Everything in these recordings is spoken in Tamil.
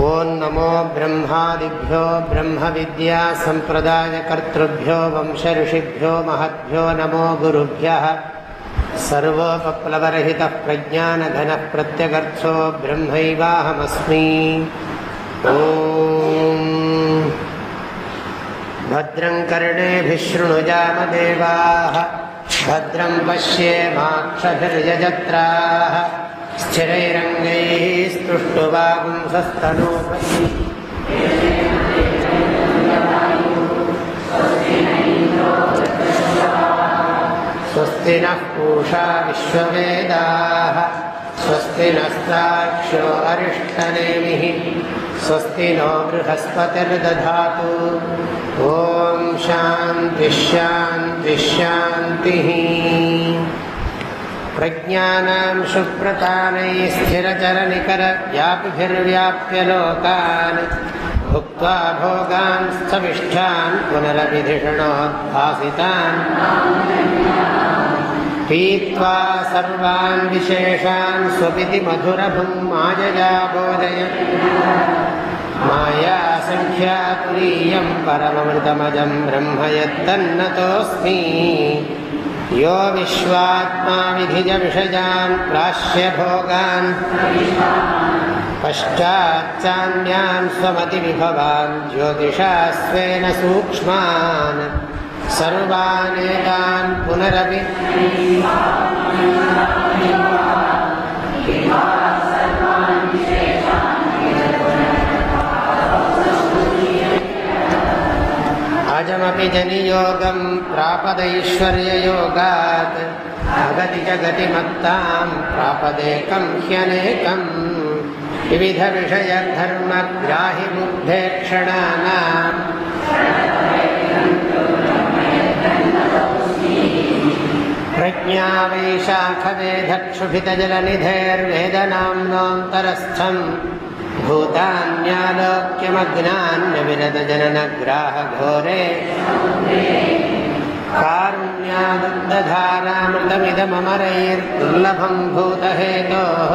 ॐ नमो ब्रह्मादिभ्यो ब्रह्मविद्यासम्प्रदायकर्तृभ्यो वंशऋषिभ्यो महद्भ्यो नमो गुरुभ्यः सर्वोपप्लवरहितः प्रज्ञानघनः प्रत्यगर्थो ब्रह्मैवाहमस्मि। ॐ भद्रं कर्णेभिः शृणुजामदेवाः, भद्रं पश्येमाक्षभिर्यजत्राः। स्थिरैरङ्गैः स्वस्ति पूषा स्वस्ति नस्ताक्ष्यो अरिष्टनेमिः। स्वस्ति नो बृहस्पतिर्दधातु। ॐ शान्तिश्शान्तिश्शान्तिः प्रज्ञानां सुप्रतानैः स्थिरचरनिकरव्यापिभिर्व्याप्य लोकान् भुक्त्वा भोगान् स्थविष्ठान् पुनरभिधिषणोद्भासितान् पीत्वा सर्वान् विशेषान् स्वपिति मधुरभुं मायया बोधय माया सङ्ख्यातुरीयं परममृतमजं ब्रह्म यत्तन्नतोऽस्मि यो विश्वात्मा विधिजविषयान् प्राश्यभोगान् पश्चाच्चान्यान् स्वमतिविभवान् ज्योतिषा स्वेन सूक्ष्मान् सर्वानेतान् पुनरपि अजमपि जनियोगं प्रापदैश्वर्ययोगात् अगति च गतिमत्तां प्रापदेकं ह्यनेकम् विविधविषयधर्मग्राहिबुद्धेक्षणानाम् प्रज्ञा वैशाखवेधक्षुभितजलनिधेर्वेदनाम्नोऽन्तरस्थम् भूतान्यालोक्यमग्नान्यविरदजननग्राहघोरे कारुण्यादुद्धधारामृतमिदमरैर्दुर्लभं भूतहेतोः।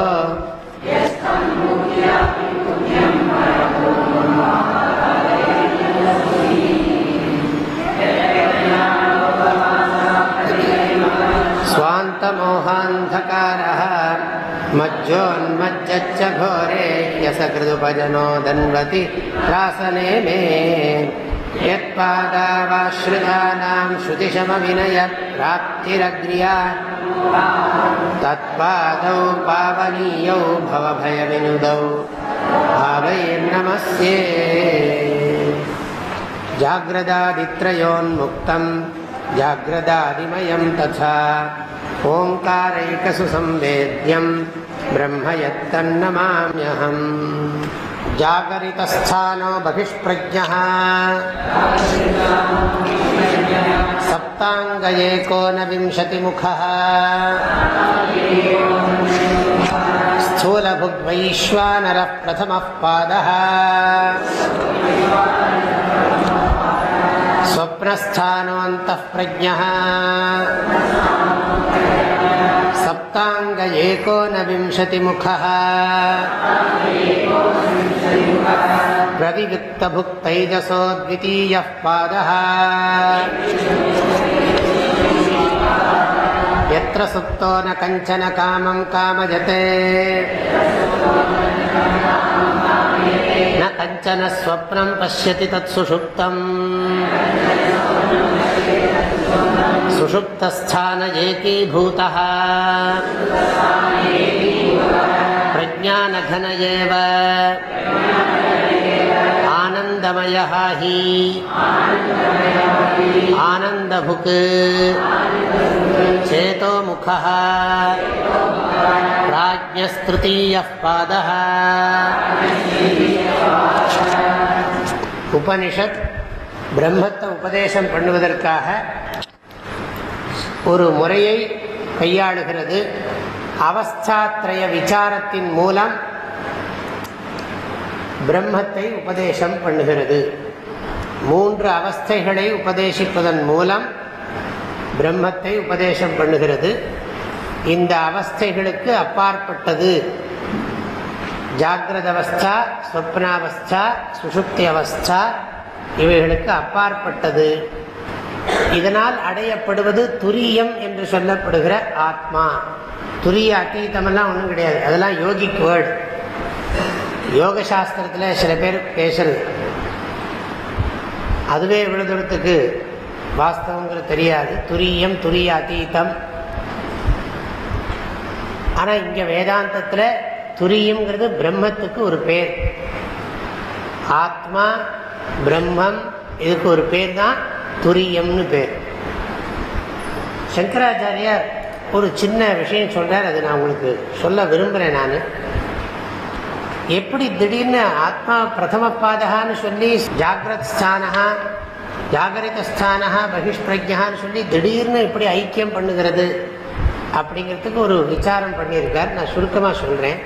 स्वान्तमोहान्धकारः मज्जोन्मज्जच्च घोरे ह्यसकृदुपजनो दन्वति त्रासने मे यत्पादावाश्रितानां श्रुतिशमविनयप्राप्तिरग्र्या तत्पादौ पावनीयौ भवभयविनुदौ भावैर्नमस्ये जाग्रदादित्रयोन्मुक्तम् जाग्रदादिमयं तथा ओङ्कारैकसु संवेद्यं ब्रह्म यत्तन्नमाम्यहम् जागरितस्थानो बहिष्प्रज्ञः सप्ताङ्गयेकोनविंशतिमुखः स्थूलभुग्वैश्वानरः प्रथमः पादः स्वप्नस्थानोऽन्तः प्रज्ञः सप्ताङ्ग एकोनविंशतिमुखः प्रविवृत्तभुक्तैजसो द्वितीयः पादः यत्र सुप्तो न कञ्चन कामं कामजते न कञ्चन स्वप्नं पश्यति तत्सुषुप्तम् सुषुप्तस्थान एकीभूतः प्रज्ञानघन एव आनन्दमयः हि आनन्दभुक् चेतोमुखः प्राज्ञस्तृतीयः पादः உபனிஷத் பிரம்மத்தை உபதேசம் பண்ணுவதற்காக ஒரு முறையை கையாளுகிறது. அவஸ்தாத்ரய விசாரத்தின் மூலம் பிரம்மத்தை உபதேசம் பண்ணுகிறது. மூன்று அவஸ்தைகளை உபதேசிப்பதன் மூலம் பிரம்மத்தை உபதேசம் பண்ணுகிறது. இந்த அவஸ்தைகளுக்கு அப்பாற்பட்டது ஜாகிரத அவஸ்தா ஸ்வப்னாவஸ்தா சுசுப்தி அவஸ்தா இவைகளுக்கு அப்பாற்பட்டது. இதனால் அடையப்படுவது துரியம் என்று சொல்லப்படுகிற ஆத்மா. துரிய அத்தீதமெல்லாம் ஒன்றும் கிடையாது. அதெல்லாம் யோகிக் வேர்டு. யோக சாஸ்திரத்தில் சில பேர் பேசுறது. அதுவே இவ்வளவு தூரத்துக்கு வாஸ்தவங்கிறது தெரியாது. துரியம் துரிய அத்தீதம் ஆனால் இங்கே வேதாந்தத்தில் துரியங்கிறது பிரம்மத்துக்கு ஒரு பேர். ஆத்மா பிரம்மம் இதுக்கு ஒரு பேர் தான் துரியம்னு பேர். சங்கராச்சாரியார் ஒரு சின்ன விஷயம் சொல்கிறார் அது நான் உங்களுக்கு சொல்ல விரும்புகிறேன் நான். எப்படி திடீர்னு ஆத்மா பிரதம பாதகான்னு சொல்லி ஜாகிரத் ஸ்தானகா ஜாகரித ஸ்தானஹா பகிஷ்பிரஜான்னு சொல்லி திடீர்னு எப்படி ஐக்கியம் பண்ணுகிறது அப்படிங்கிறதுக்கு ஒரு விசாரம் பண்ணியிருக்கார். நான் சுருக்கமாக சொல்கிறேன்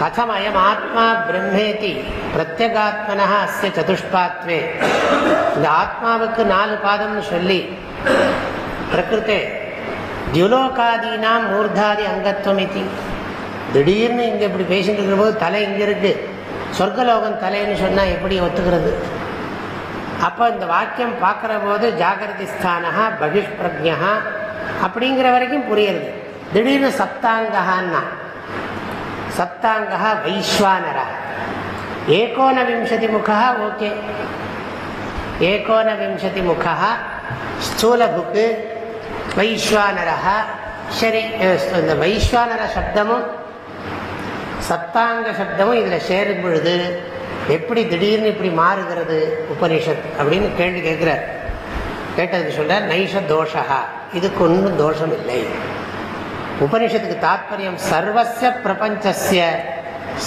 கதம் அயம் ஆத்மா பிரம்மேதி பிரத்யகாத்மனா அஸ்ய சதுஷ்பாத்வே இந்த ஆத்மாவுக்கு நாலு பாதம்னு சொல்லி பிரகிருத்தே தியுலோகாதீனாம் மூர்தாதி அங்கத்துவம் இது திடீர்னு இங்கே இப்படி பேசிட்டு இருக்கிற போது தலை இங்கே இருக்கு. சொர்க்கலோகம் தலைன்னு சொன்னால் எப்படி ஒத்துக்கிறது? அப்போ இந்த வாக்கியம் பார்க்குற போது ஜாகிரதி ஸ்தானகா பகிஷ்பிரஜா அப்படிங்கிற வரைக்கும் புரியுது திடீர்னு சப்தாங்ககான்னா சப்தாங்கா வைஸ்வானரா ஏகோனவிம்சதி முகா ஓகே ஏகோனவிம்சதி முகா ஸ்தூலபுக்கு வைஸ்வானரா சரி இந்த வைஸ்வானர சப்தமும் சப்தாங்க சப்தமும் இதில் சேரும் பொழுது எப்படி திடீர்னு இப்படி மாறுகிறது உபனிஷத் அப்படின்னு கேள்வி கேட்குறார். கேட்டதுக்கு சொல்கிறார் நைஷ தோஷா இதுக்கு ஒன்றும் தோஷம் இல்லை. உபனிஷத்துக்கு தாத்பரியம் சர்வச பிரபஞ்சசிய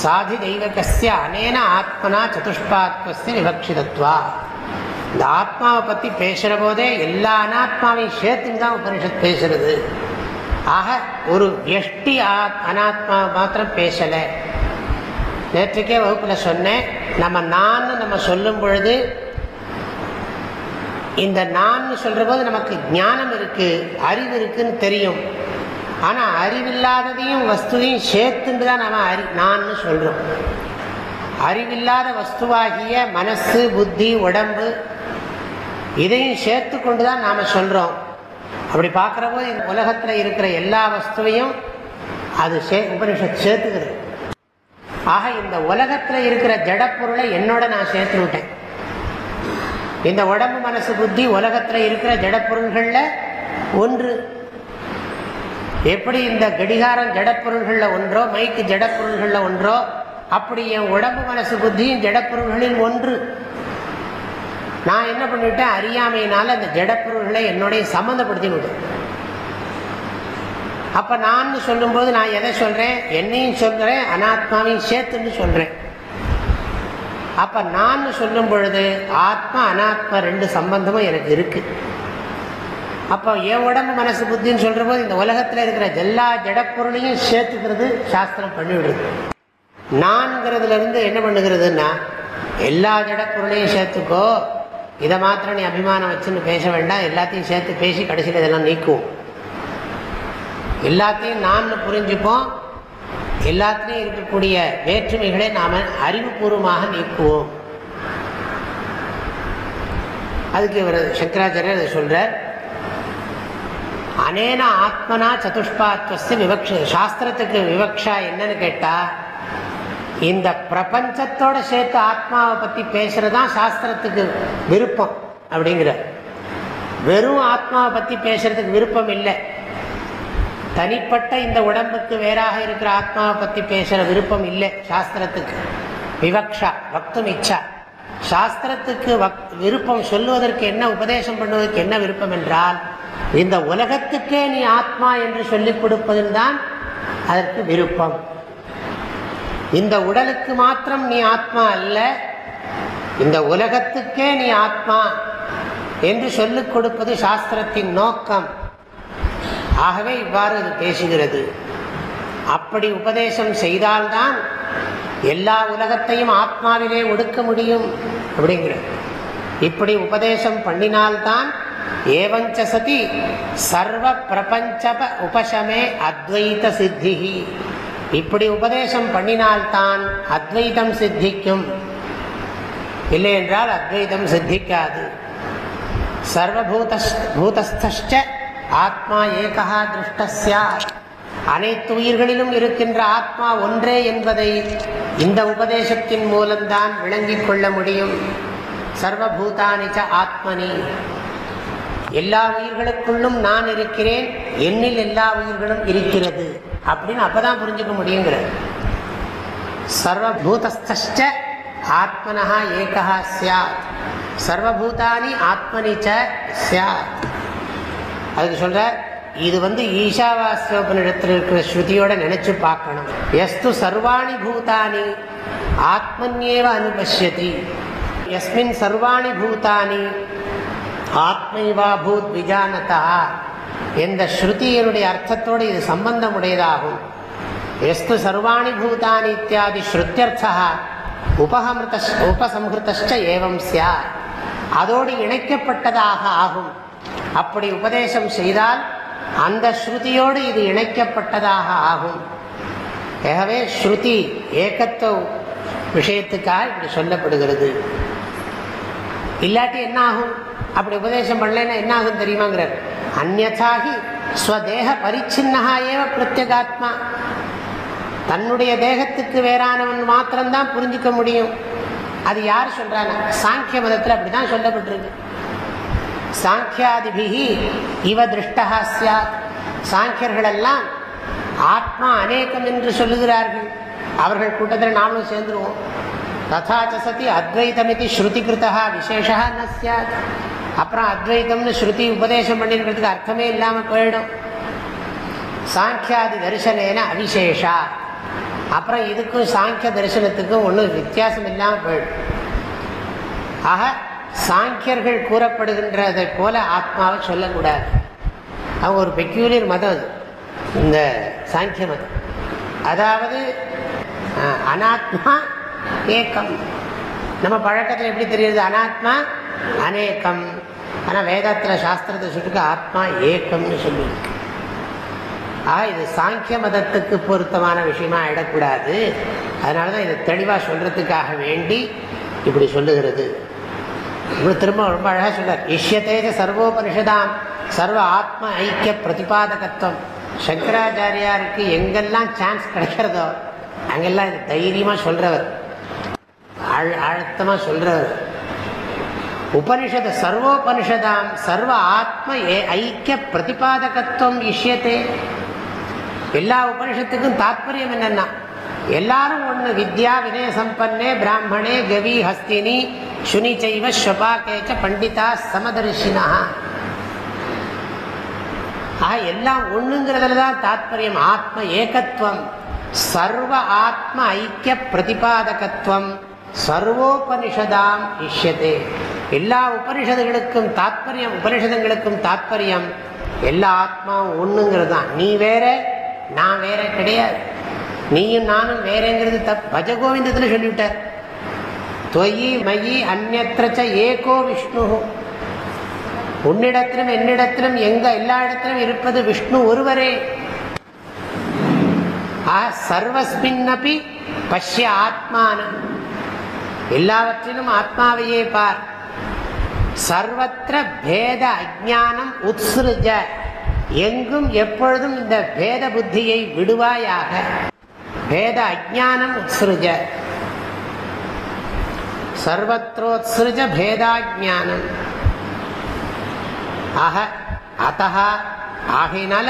சாதி தெய்வகசிய அனேன ஆத்மனா சதுஷ்பாத்மஸ்ய விவக்ஷிதத்வா இந்த ஆத்மாவை பற்றி பேசுகிற போதே எல்லா அனாத்மாவையும் சேர்த்துன்னு தான் உபனிஷத் பேசுறது. ஆக ஒரு எஷ்டி அனாத்மாவை மாத்திரம் பேசலை. நேற்றுக்கே வகுப்பில் சொன்னேன் நம்ம நான் நம்ம சொல்லும் பொழுது இந்த நான் சொல்கிற போது நமக்கு ஞானம் இருக்குது அறிவு இருக்குன்னு தெரியும். ஆனால் அறிவில்லாததையும் வஸ்துவையும் சேர்த்துண்டு தான் நாம் அறி நான் சொல்றோம். அறிவில்லாத வஸ்துவாகிய மனசு புத்தி உடம்பு இதையும் சேர்த்து கொண்டு தான் நாம் சொல்கிறோம் அப்படி பார்க்குற போது இந்த உலகத்தில் இருக்கிற எல்லா வஸ்துவையும் அது சே உபனிஷத் சேர்த்துக்கிறது ஆக இந்த உலகத்தில் இருக்கிற ஜடப்பொருளை என்னோட நான் சேர்த்து விட்டேன். இந்த உடம்பு மனசு புத்தி உலகத்தில் இருக்கிற ஜடப்பொருள்களில் ஒன்று எப்படி இந்த கடிகாரம் ஜடப்பொருள்களில் ஒன்றோ மைக்கு ஜடப்பொருள்களில் ஒன்றோ அப்படி என் உடம்பு மனசு புத்தியும் ஜடப்பொருள்களில் ஒன்று. நான் என்ன பண்ணிவிட்டேன் அறியாமையினால அந்த ஜடப்பொருள்களை என்னுடைய சம்மந்தப்படுத்தி விட்டேன் அப்ப நான் சொல்லும்போது நான் எதை சொல்றேன்? என்னையும் சொல்றேன் அனாத்மாவையும் சேர்த்துன்னு சொல்றேன். அப்ப நான் சொல்லும் பொழுது ஆத்மா அனாத்மா ரெண்டு சம்பந்தமும் எனக்கு இருக்கு. அப்போ என் உடம்பு மனசு புத்தின்னு சொல்கிற போது இந்த உலகத்தில் இருக்கிற எல்லா ஜடப்பொருளையும் சேர்த்துக்கிறது சாஸ்திரம் பண்ணிவிடுது. நான்கிறதுலேருந்து என்ன பண்ணுகிறதுன்னா எல்லா ஜடப்பொருளையும் சேர்த்துக்கோ இதை மாத்திரம் நீ அபிமானம் வச்சுன்னு பேச வேண்டாம் எல்லாத்தையும் சேர்த்து பேசி கடைசியில் இதெல்லாம் நீக்குவோம். எல்லாத்தையும் நான் புரிஞ்சுப்போம் எல்லாத்திலையும் இருக்கக்கூடிய வேற்றுமைகளை நாம் அறிவுபூர்வமாக நீக்குவோம். அதுக்கு இவர் சங்கராச்சாரியர் அதை அனேன ஆத்மனா சதுஷ்பாத்வஸ்து விவக்ஷ சாஸ்திரத்துக்கு விவக்ஷா என்னன்னு கேட்டா இந்த பிரபஞ்சத்தோட சேர்த்து ஆத்மாவை பத்தி பேசுறதுதான் சாஸ்திரத்துக்கு விருப்பம் அப்படிங்கிற. வெறும் ஆத்மாவை பத்தி பேசுறதுக்கு விருப்பம் இல்லை. தனிப்பட்ட இந்த உடம்புக்கு வேறாக இருக்கிற ஆத்மாவை பத்தி பேசுற விருப்பம் இல்லை சாஸ்திரத்துக்கு. விவக்ஷா பக்தும் இச்சா. சாஸ்திரத்துக்கு விருப்பம் சொல்லுவதற்கு என்ன உபதேசம் பண்ணுவதற்கு என்ன விருப்பம் என்றால் இந்த உலகத்துக்கே நீ ஆத்மா என்று சொல்லிக் கொடுப்பதில் தான் அதற்கு விருப்பம். இந்த உடலுக்கு மாத்திரம் நீ ஆத்மா அல்ல இந்த உலகத்துக்கே நீ ஆத்மா என்று சொல்லிக் கொடுப்பது சாஸ்திரத்தின் நோக்கம். ஆகவே இவ்வாறு அது பேசுகிறது. அப்படி உபதேசம் செய்தால்தான் எல்லா உலகத்தையும் ஆத்மாவிலே ஒடுக்க முடியும் அப்படிங்கிற இப்படி உபதேசம் பண்ணினால்தான் ஏவஞ்ச சதி சர்வ பிரபஞ்ச உபசமே அத்வைத சித்தி இப்படி உபதேசம் பண்ணினால்தான் அத்வைதம் சித்திக்கும். இல்லை என்றால் அத்வைதம் சித்திக்காது. சர்வபூத பூதஸ்த ஆத்மா ஏகா திருஷ்டஸ்யா. அனைத்து உயிர்களிலும் இருக்கின்ற ஆத்மா ஒன்றே என்பதை இந்த உபதேசத்தின் மூலம்தான் விளங்கிக் கொள்ள முடியும். சர்வபூதானிச்ச ஆத்மனி. எல்லா உயிர்களுக்குள்ளும் நான் இருக்கிறேன் என்னில் எல்லா உயிர்களும் இருக்கிறது. அப்படின்னு அப்பதான் புரிஞ்சுக்க முடியுங்கிறது. சர்வபூதஸ்த ஆத்மனா ஏகா சியாத் சர்வபூதானி ஆத்மனிச்ச சியாத் அதுக்கு சொல்ற இது வந்து ஈஷாவாஸ்யோபனிடத்தில் இருக்கிற ஸ்ருதியோட நினைச்சு பார்க்கணும். எஸ்து சர்வாணி பூதானி ஆத்மன்யேவ அனுபஷ்யதி. எஸ்மின் சர்வாணி பூதானி ஆத்மைவா பூத் விஜானதா. என்ற ஸ்ருதியினுடைய அர்த்தத்தோடு இது சம்பந்தம் உடையதாகும் எஸ்து சர்வாணி பூதானி இத்தியாதி ஸ்ருத்தியர்த்தா உபகமிருத உபசம்ஹிருத்த ஏவம் சியா அதோடு இணைக்கப்பட்டதாக ஆகும். அப்படி உபதேசம் செய்தால் அந்த ஸ்ருதியோடு இது இணைக்கப்பட்டதாக ஆகும். ஆகவே ஸ்ருதி ஏகத்துவ விஷயத்துக்காக இப்படி சொல்லப்படுகிறது. இல்லாட்டி என்ன ஆகும் அப்படி உபதேசம் பண்ணலன்னா என்ன ஆகும் தெரியுமாங்கிறார். அந்நாகி ஸ்வதேக பரிச்சின்னா ஏவ பிரத்யகாத்மா. தன்னுடைய தேகத்துக்கு வேறானவன் மாத்திரம்தான் புரிஞ்சிக்க முடியும். அது யார் சொல்றாங்க? சாங்கிய மதத்தில் அப்படிதான் சொல்லப்பட்டிருக்கு. சாங்கியாதிபிகி இவ திருஷ்டா சாத் சாங்கியர்களெல்லாம் ஆத்மா அநேகம் என்று சொல்லுகிறார்கள். அவர்கள் கூட்டத்தில் நாமளும் சேர்ந்துருவோம். ததாச்ச சதி அத்வைதமிதி ஸ்ருதி கிருத்தா விசேஷா ந சாத் அப்புறம் அத்வைதம்னு ஸ்ருதி உபதேசம் பண்ணிருக்கிறதுக்கு அர்த்தமே இல்லாமல் போயிடும். சாங்கியாதி தரிசனேன அவிசேஷா. அப்புறம் இதுக்கும் சாங்கிய தரிசனத்துக்கும் ஒன்றும் வித்தியாசம் இல்லாமல் போயிடும். ஆக சாங்கியர்கள் கூறப்படுகின்றதை போல ஆத்மாவை சொல்லக்கூடாது. அவங்க ஒரு பெக்யூலியர் மதம் அது. இந்த சாங்கிய மதம். அதாவது அனாத்மா ஏக்கம். நம்ம பழக்கத்தில் எப்படி தெரியுது? அனாத்மா அநேக்கம் ஆனால் வேதத்தில் சாஸ்திரத்தை சொல்லிருக்கு ஆத்மா ஏக்கம்னு சொல்லியிருக்கு ஆக இது சாங்கிய மதத்துக்கு பொருத்தமான விஷயமா ஆயிடக்கூடாது. அதனால தான் இதை தெளிவாக சொல்கிறதுக்காக வேண்டி இப்படி சொல்லுகிறது. இப்படி திரும்ப ரொம்ப அழகாக சொல்றார் இஷ்யத்தேஜ சர்வோபனிஷதாம் சர்வ ஆத்ம ஐக்கிய பிரதிபாதகத்துவம். சங்கராச்சாரியாருக்கு எங்கெல்லாம் சான்ஸ் கிடைக்கிறதோ அங்கெல்லாம் இது தைரியமாக சொல்கிறவர் ஆழ் ஆழத்தமாக சொல்றவர் உபனிஷத சர்வோபனிஷதாம் சர்வ ஆத்ம ஐக்கிய பிரதிபாதகத்துவம் இஷ்யத்தே எல்லா உபனிஷத்துக்கும் தாத்பரியம் என்னன்னா எல்லாரும் ஒண்ணு வித்யா வினய சம்பன்னே பிராமணே கவி ஹஸ்தினி சுனி செய்வ ஸ்வபாக்கேச்ச பண்டிதா சமதர்ஷினா. ஆக எல்லாம் ஒண்ணுங்கிறதுல தான் தாத்பரியம். ஆத்ம ஏகத்துவம் சர்வ ஆத்ம ஐக்கிய பிரதிபாதகத்துவம். சர்வோபனிஷதாம் இஷ்யதே. எல்லா உபனிஷதுகளுக்கும் தாத்பரியம் உபனிஷதங்களுக்கும் தாத்பரியம். எல்லா ஆத்மாவும் ஒண்ணுங்கிறது தான் நீ வேற நான் வேற கிடையாது. நீயும் நானும் வேறங்கிறது தப் பஜகோவிந்தத்தில் சொல்லிவிட்டார். தொயி மயி அந்நத்திரச்ச ஏகோ விஷ்ணு. உன்னிடத்திலும் என்னிடத்திலும் எங்க எல்லா இடத்திலும் இருப்பது விஷ்ணு ஒருவரே. சர்வஸ்மின்னபி பஷ்ய ஆத்மானம். எல்லாவற்றிலும் ஆத்மாவையே பார். சர்வத்திர பேத அஜானம் உத்ஸ்ருஜ. எங்கும் எப்பொழுதும் இந்த பேத புத்தியை விடுவாயாக. பேத அஜானம் உத்ஸ்ருஜ. சர்வத்ரோத்ஸ்ருஜ பேதாஜானம் ஆக அத்தா ஆகையினால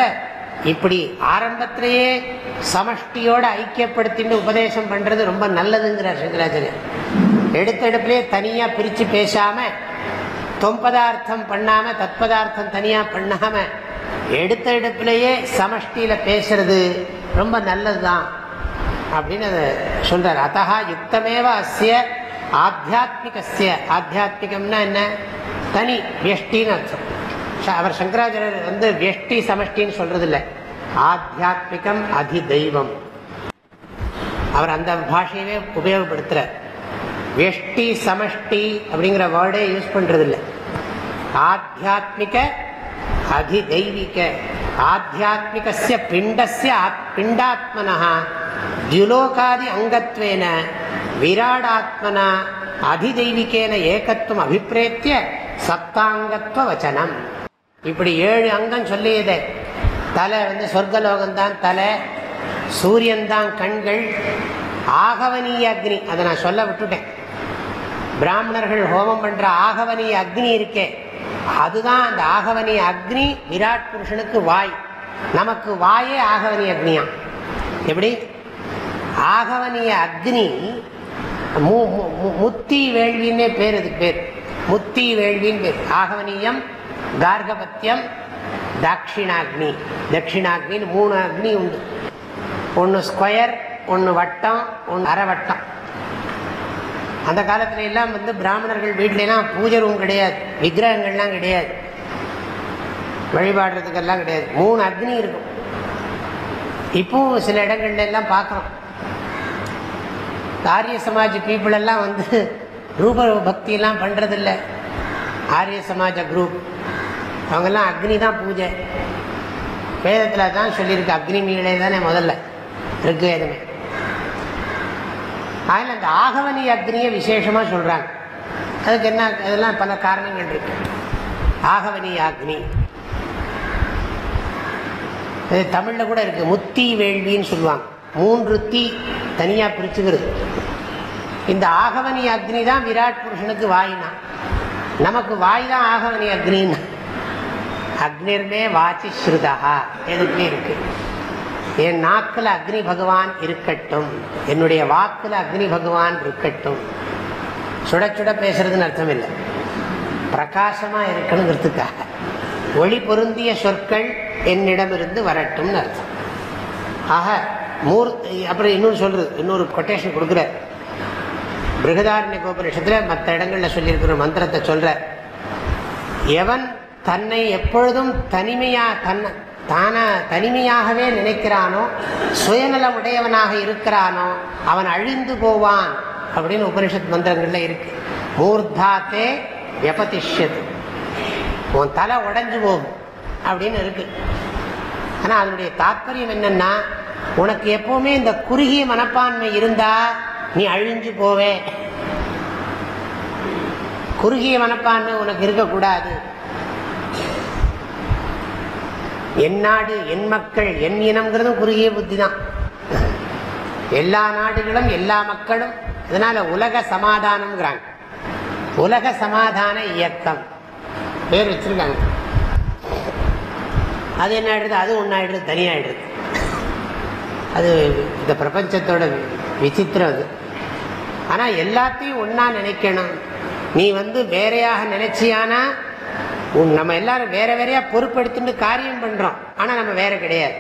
இப்படி ஆரம்பத்திலேயே சமஷ்டியோட ஐக்கியப்படுத்தின்னு உபதேசம் பண்றது ரொம்ப நல்லதுங்கிறார் சங்கராச்சாரியர். எடுத்த எடுப்பிலே தனியா பிரிச்சு பேசாம தொம்பதார்த்தம் பண்ணாம தத்பதார்த்தம் தனியா பண்ணாம எடுத்த எடுப்பிலேயே சமஷ்டியில பேசுறது ரொம்ப நல்லதுதான் அப்படின்னு அதை சொல்றார். அத்தா யுக்தமேவ அஸ்ய ஆத்தியாத்மிகசிய ஆத்தியாத்மிகம்னா என்ன? தனி வியஷ்டின்னு அர்த்தம். அவர் சங்கராச்சாரியர் வந்து வியஷ்டி சமஷ்டின்னு சொல்றது இல்லை ஆத்தியாத்மிகம் அதி தெய்வம் அவர் அந்த பாஷையவே உபயோகப்படுத்துறார். வெஷ்டி சமஷ்டி அப்படிங்கிற வேர்டே யூஸ் பண்றது இல்லை ஆத்தியாத்மிக அதி தெய்வீக ஆத்தியாத்மிகசிய பிண்டஸ்ய பிண்டாத்மனா தியுலோகாதி அங்கத்வேன. விராடாத்மனா அதிதெய்வீகேன ஏகத்துவம் அபிப்பிரேத்திய சப்தாங்கத்துவ வச்சனம். இப்படி ஏழு அங்கம் சொல்லியதே. தலை வந்து சொர்க்கலோகம்தான் தலை சூரியன் தான் கண்கள் ஆகவனீய அக்னி. அதை நான் சொல்ல விட்டுட்டேன். பிராமணர்கள் ஹோமம் பண்ற ஆகவனி அக்னி இருக்கே. அதுதான் அந்த ஆகவனி அக்னி விராட் புருஷனுக்கு வாய். நமக்கு வாயே ஆகவனி அக்னியா எப்படி? ஆகவனிய அக்னி முத்தி வேள்வின்னே பேர் அதுக்கு பேர். முத்தி வேள்வின்னு பேர். ஆகவனியம் கார்கபத்தியம் தாட்சிணாக்னி. தட்சிணாக்னின்னு மூணு அக்னி உண்டு. ஒன்று ஸ்கொயர் ஒன்று வட்டம் ஒன்று அரை வட்டம் அந்த காலத்துல எல்லாம் வந்து பிராமணர்கள் வீட்டிலலாம் பூஜை ரூம் கிடையாது விக்கிரகங்கள்லாம் கிடையாது. வழிபாடுறதுக்கெல்லாம் கிடையாது. மூணு அக்னி இருக்கும். இப்போவும் சில இடங்கள்ல எல்லாம் பார்க்குறோம் ஆரிய சமாஜ் பீப்புள் எல்லாம் வந்து ரூப பக்தியெல்லாம் பண்ணுறதில்ல ஆரிய சமாஜ குரூப் அவங்கெல்லாம் அக்னி தான் பூஜை. வேதத்தில் தான் சொல்லியிருக்கு. அக்னி மீளே தானே முதல்ல. ரிக்வேதமே. அதில் அந்த ஆகவனி அக்னியை விசேஷமாக சொல்கிறாங்க அதுக்கு என்ன அதெல்லாம் பல காரணங்கள் இருக்கு. ஆகவனி அக்னி. இது தமிழில் கூட இருக்கு. முத்தி வேள்வின்னு சொல்லுவாங்க. மூன்று தீ தனியாக பிரிச்சுக்கிறது. இந்த ஆகவனி அக்னி தான் விராட் புருஷனுக்கு வாயினா. நமக்கு வாய் தான் ஆகவனி அக்னின்னா. அக்னிர்மே வாச்சி ஸ்ருதா எதுக்குமே இருக்கு. என் நாக்கில் அக்னி பகவான் இருக்கட்டும். என்னுடைய வாக்கில் அக்னி பகவான் இருக்கட்டும். சுட சுட பேசுறதுன்னு அர்த்தம் இல்லை. பிரகாசமாக இருக்கணுங்கிறதுக்காக. ஒளி பொருந்திய சொற்கள் என்னிடமிருந்து வரட்டும்னு அர்த்தம். ஆக மூர் அப்புறம் இன்னொன்று சொல்றது இன்னொரு கொட்டேஷன் கொடுக்குற பிருகதாரண்ய கோபுரேஷத்தில் மற்ற இடங்களில் சொல்லியிருக்கிற மந்திரத்தை சொல்ற. எவன் தன்னை எப்பொழுதும் தனிமையாக தன்னை தானா தனிமையாகவே நினைக்கிறானோ சுயநலம் உடையவனாக இருக்கிறானோ அவன் அழிந்து போவான் அப்படின்னு உபனிஷத் மந்திரங்கள்ல இருக்கு. ஊர்தாத்தே வெபதிஷ்யது உன் தலை உடஞ்சு போகும் அப்படின்னு இருக்கு. ஆனா அதனுடைய தாற்பயம் என்னன்னா உனக்கு எப்பவுமே இந்த குறுகிய மனப்பான்மை இருந்தா நீ அழிஞ்சு போவே. குறுகிய மனப்பான்மை உனக்கு இருக்கக்கூடாது. என் நாடு என் மக்கள் என் இனம்ங்கிறதும் குறுகிய புத்தி தான் எல்லா நாடுகளும் எல்லா மக்களும் அதனால உலக சமாதானம்ங்கிறாங்க. உலக சமாதான இயக்கம். பேர் வச்சிருக்காங்க. அது என்ன ஆயிடுது? அது ஒன்றாயிடுது தனியாயிடுது அது இந்த பிரபஞ்சத்தோட விசித்திரம் அது. ஆனால் எல்லாத்தையும் ஒன்றா நினைக்கணும். நீ வந்து வேறையாக நினைச்சியானா நம்ம எல்லாரும் வேற வேறையா பொறுப்பெடுத்துட்டு காரியம் பண்றோம். ஆனா நம்ம வேற கிடையாது.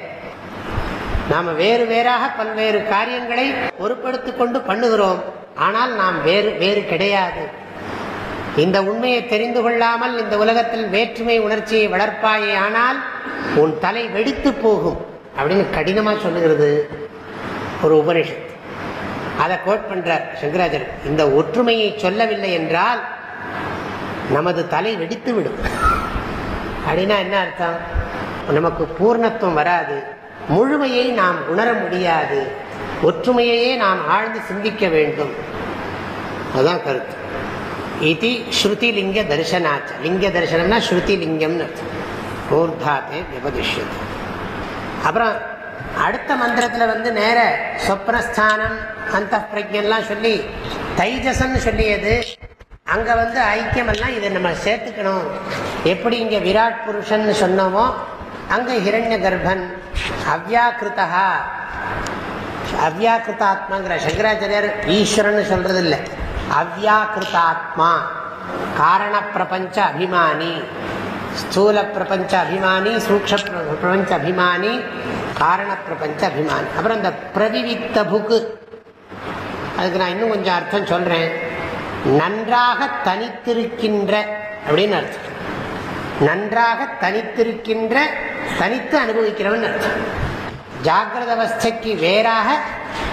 நாம வேறு வேறாக பல்வேறு காரியங்களை பொறுப்படுத்திக் கொண்டு பண்ணுகிறோம். ஆனால் நாம் வேறு வேறு கிடையாது. இந்த உண்மையை தெரிந்து கொள்ளாமல் இந்த உலகத்தில் வேற்றுமை உணர்ச்சியை வளர்ப்பாயே ஆனால் உன் தலை வெடித்து போகும் அப்படின்னு கடினமா சொல்லுகிறது ஒரு உபனிஷத் அதை கோட் பண்றார் சங்கராஜர் இந்த ஒற்றுமையை சொல்லவில்லை என்றால் நமது தலை வெடித்து விடும். அப்படின்னா என்ன அர்த்தம்? நமக்கு பூர்ணத்துவம் வராது. முழுமையை நாம் உணர முடியாது. ஒற்றுமையையே நாம் ஆழ்ந்து சிந்திக்க வேண்டும். அதுதான் கருத்து. இது ஸ்ருதி லிங்க தரிசனாச்ச. லிங்க தரிசனம்னா ஸ்ருதி லிங்கம்னு அர்த்தம். ஊர்தாத்தே விபதிஷ்யது. அப்புறம் அடுத்த மந்திரத்தில் வந்து நேர சொப்னஸ்தானம் அந்த பிரஜெல்லாம் சொல்லி தைஜசன் சொல்லியது. அங்கே வந்து ஐக்கியமெல்லாம் இதை நம்ம சேர்த்துக்கணும். எப்படி இங்கே விராட் புருஷன் சொன்னோமோ அங்கே ஹிரண்ய கர்ப்பன் அவ்யாக்கிருத்தா அவ்யாக்கிருத்தாத்மாங்கிற சங்கராச்சாரியர் ஈஸ்வரன் சொல்றது இல்லை அவ்யாக்கிருத்தாத்மா காரண பிரபஞ்ச அபிமானி. ஸ்தூல பிரபஞ்ச அபிமானி சூக்ஷ பிரபஞ்ச அபிமானி காரண பிரபஞ்ச அபிமானி. அப்புறம் இந்த பிரவிவித்த புக்கு அதுக்கு நான் இன்னும் கொஞ்சம் அர்த்தம் சொல்றேன். நன்றாக தனித்திருக்கின்ற அப்படின்னு அர்த்தம். நன்றாக தனித்திருக்கின்ற தனித்து அனுபவிக்கிறவன் அர்த்தம். ஜாகிரத அவஸ்தைக்கு வேறாக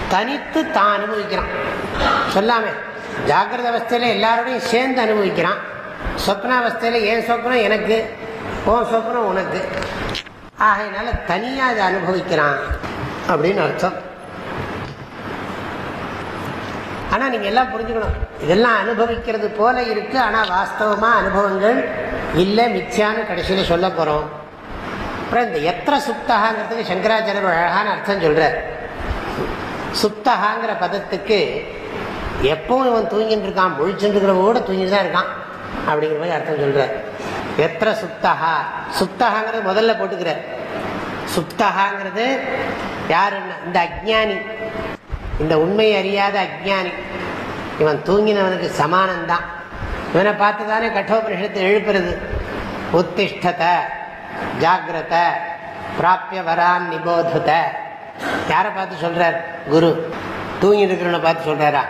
தனித்து தான் அனுபவிக்கிறான். சொல்லாம. ஜாகிரத அவஸ்தையில எல்லாரோடையும் சேர்ந்து அனுபவிக்கிறான். சொப்னாவஸ்தையில என் சொப்னம் எனக்கு? உன் சொப்னம் உனக்கு. ஆகையினால தனியாக அதை அனுபவிக்கிறான் அப்படின்னு அர்த்தம். ஆனால் நீங்கள் எல்லாம் புரிஞ்சுக்கணும். இதெல்லாம் அனுபவிக்கிறது போல இருக்குது ஆனால் வாஸ்தவமாக அனுபவங்கள் இல்லை மிச்சியான்னு கடைசியில் சொல்ல போகிறோம் அப்புறம் இந்த எத்திர சுப்தகாங்கிறதுக்கு சங்கராச்சாரியர் அழகான அர்த்தம் சொல்கிறார் சுப்தகாங்கிற பதத்துக்கு எப்பவும் இவன் தூங்கிட்டு இருக்கான் முழிச்சுட்டு தூங்கிட்டு தான் இருக்கான் அப்படிங்கிற மாதிரி அர்த்தம் சொல்கிறார் எத்திர சுப்தகா சுப்தகாங்கிறது முதல்ல போட்டுக்கிறார். சுப்தகாங்கிறது யாருன்னா இந்த அஜ்ஞானி. இந்த உண்மையை அறியாத அஜானி இவன் தூங்கினவனுக்கு சமானந்தான். இவனை பார்த்து தானே கட்டோபனிஷத்தை எழுப்புறது. உத்திஷ்டத்தை ஜாகிரத பிராப்பிய வரான் நிபோதத. யாரை பார்த்து சொல்றார்? குரு. தூங்கி இருக்கிறவனை பார்த்து சொல்றாரா?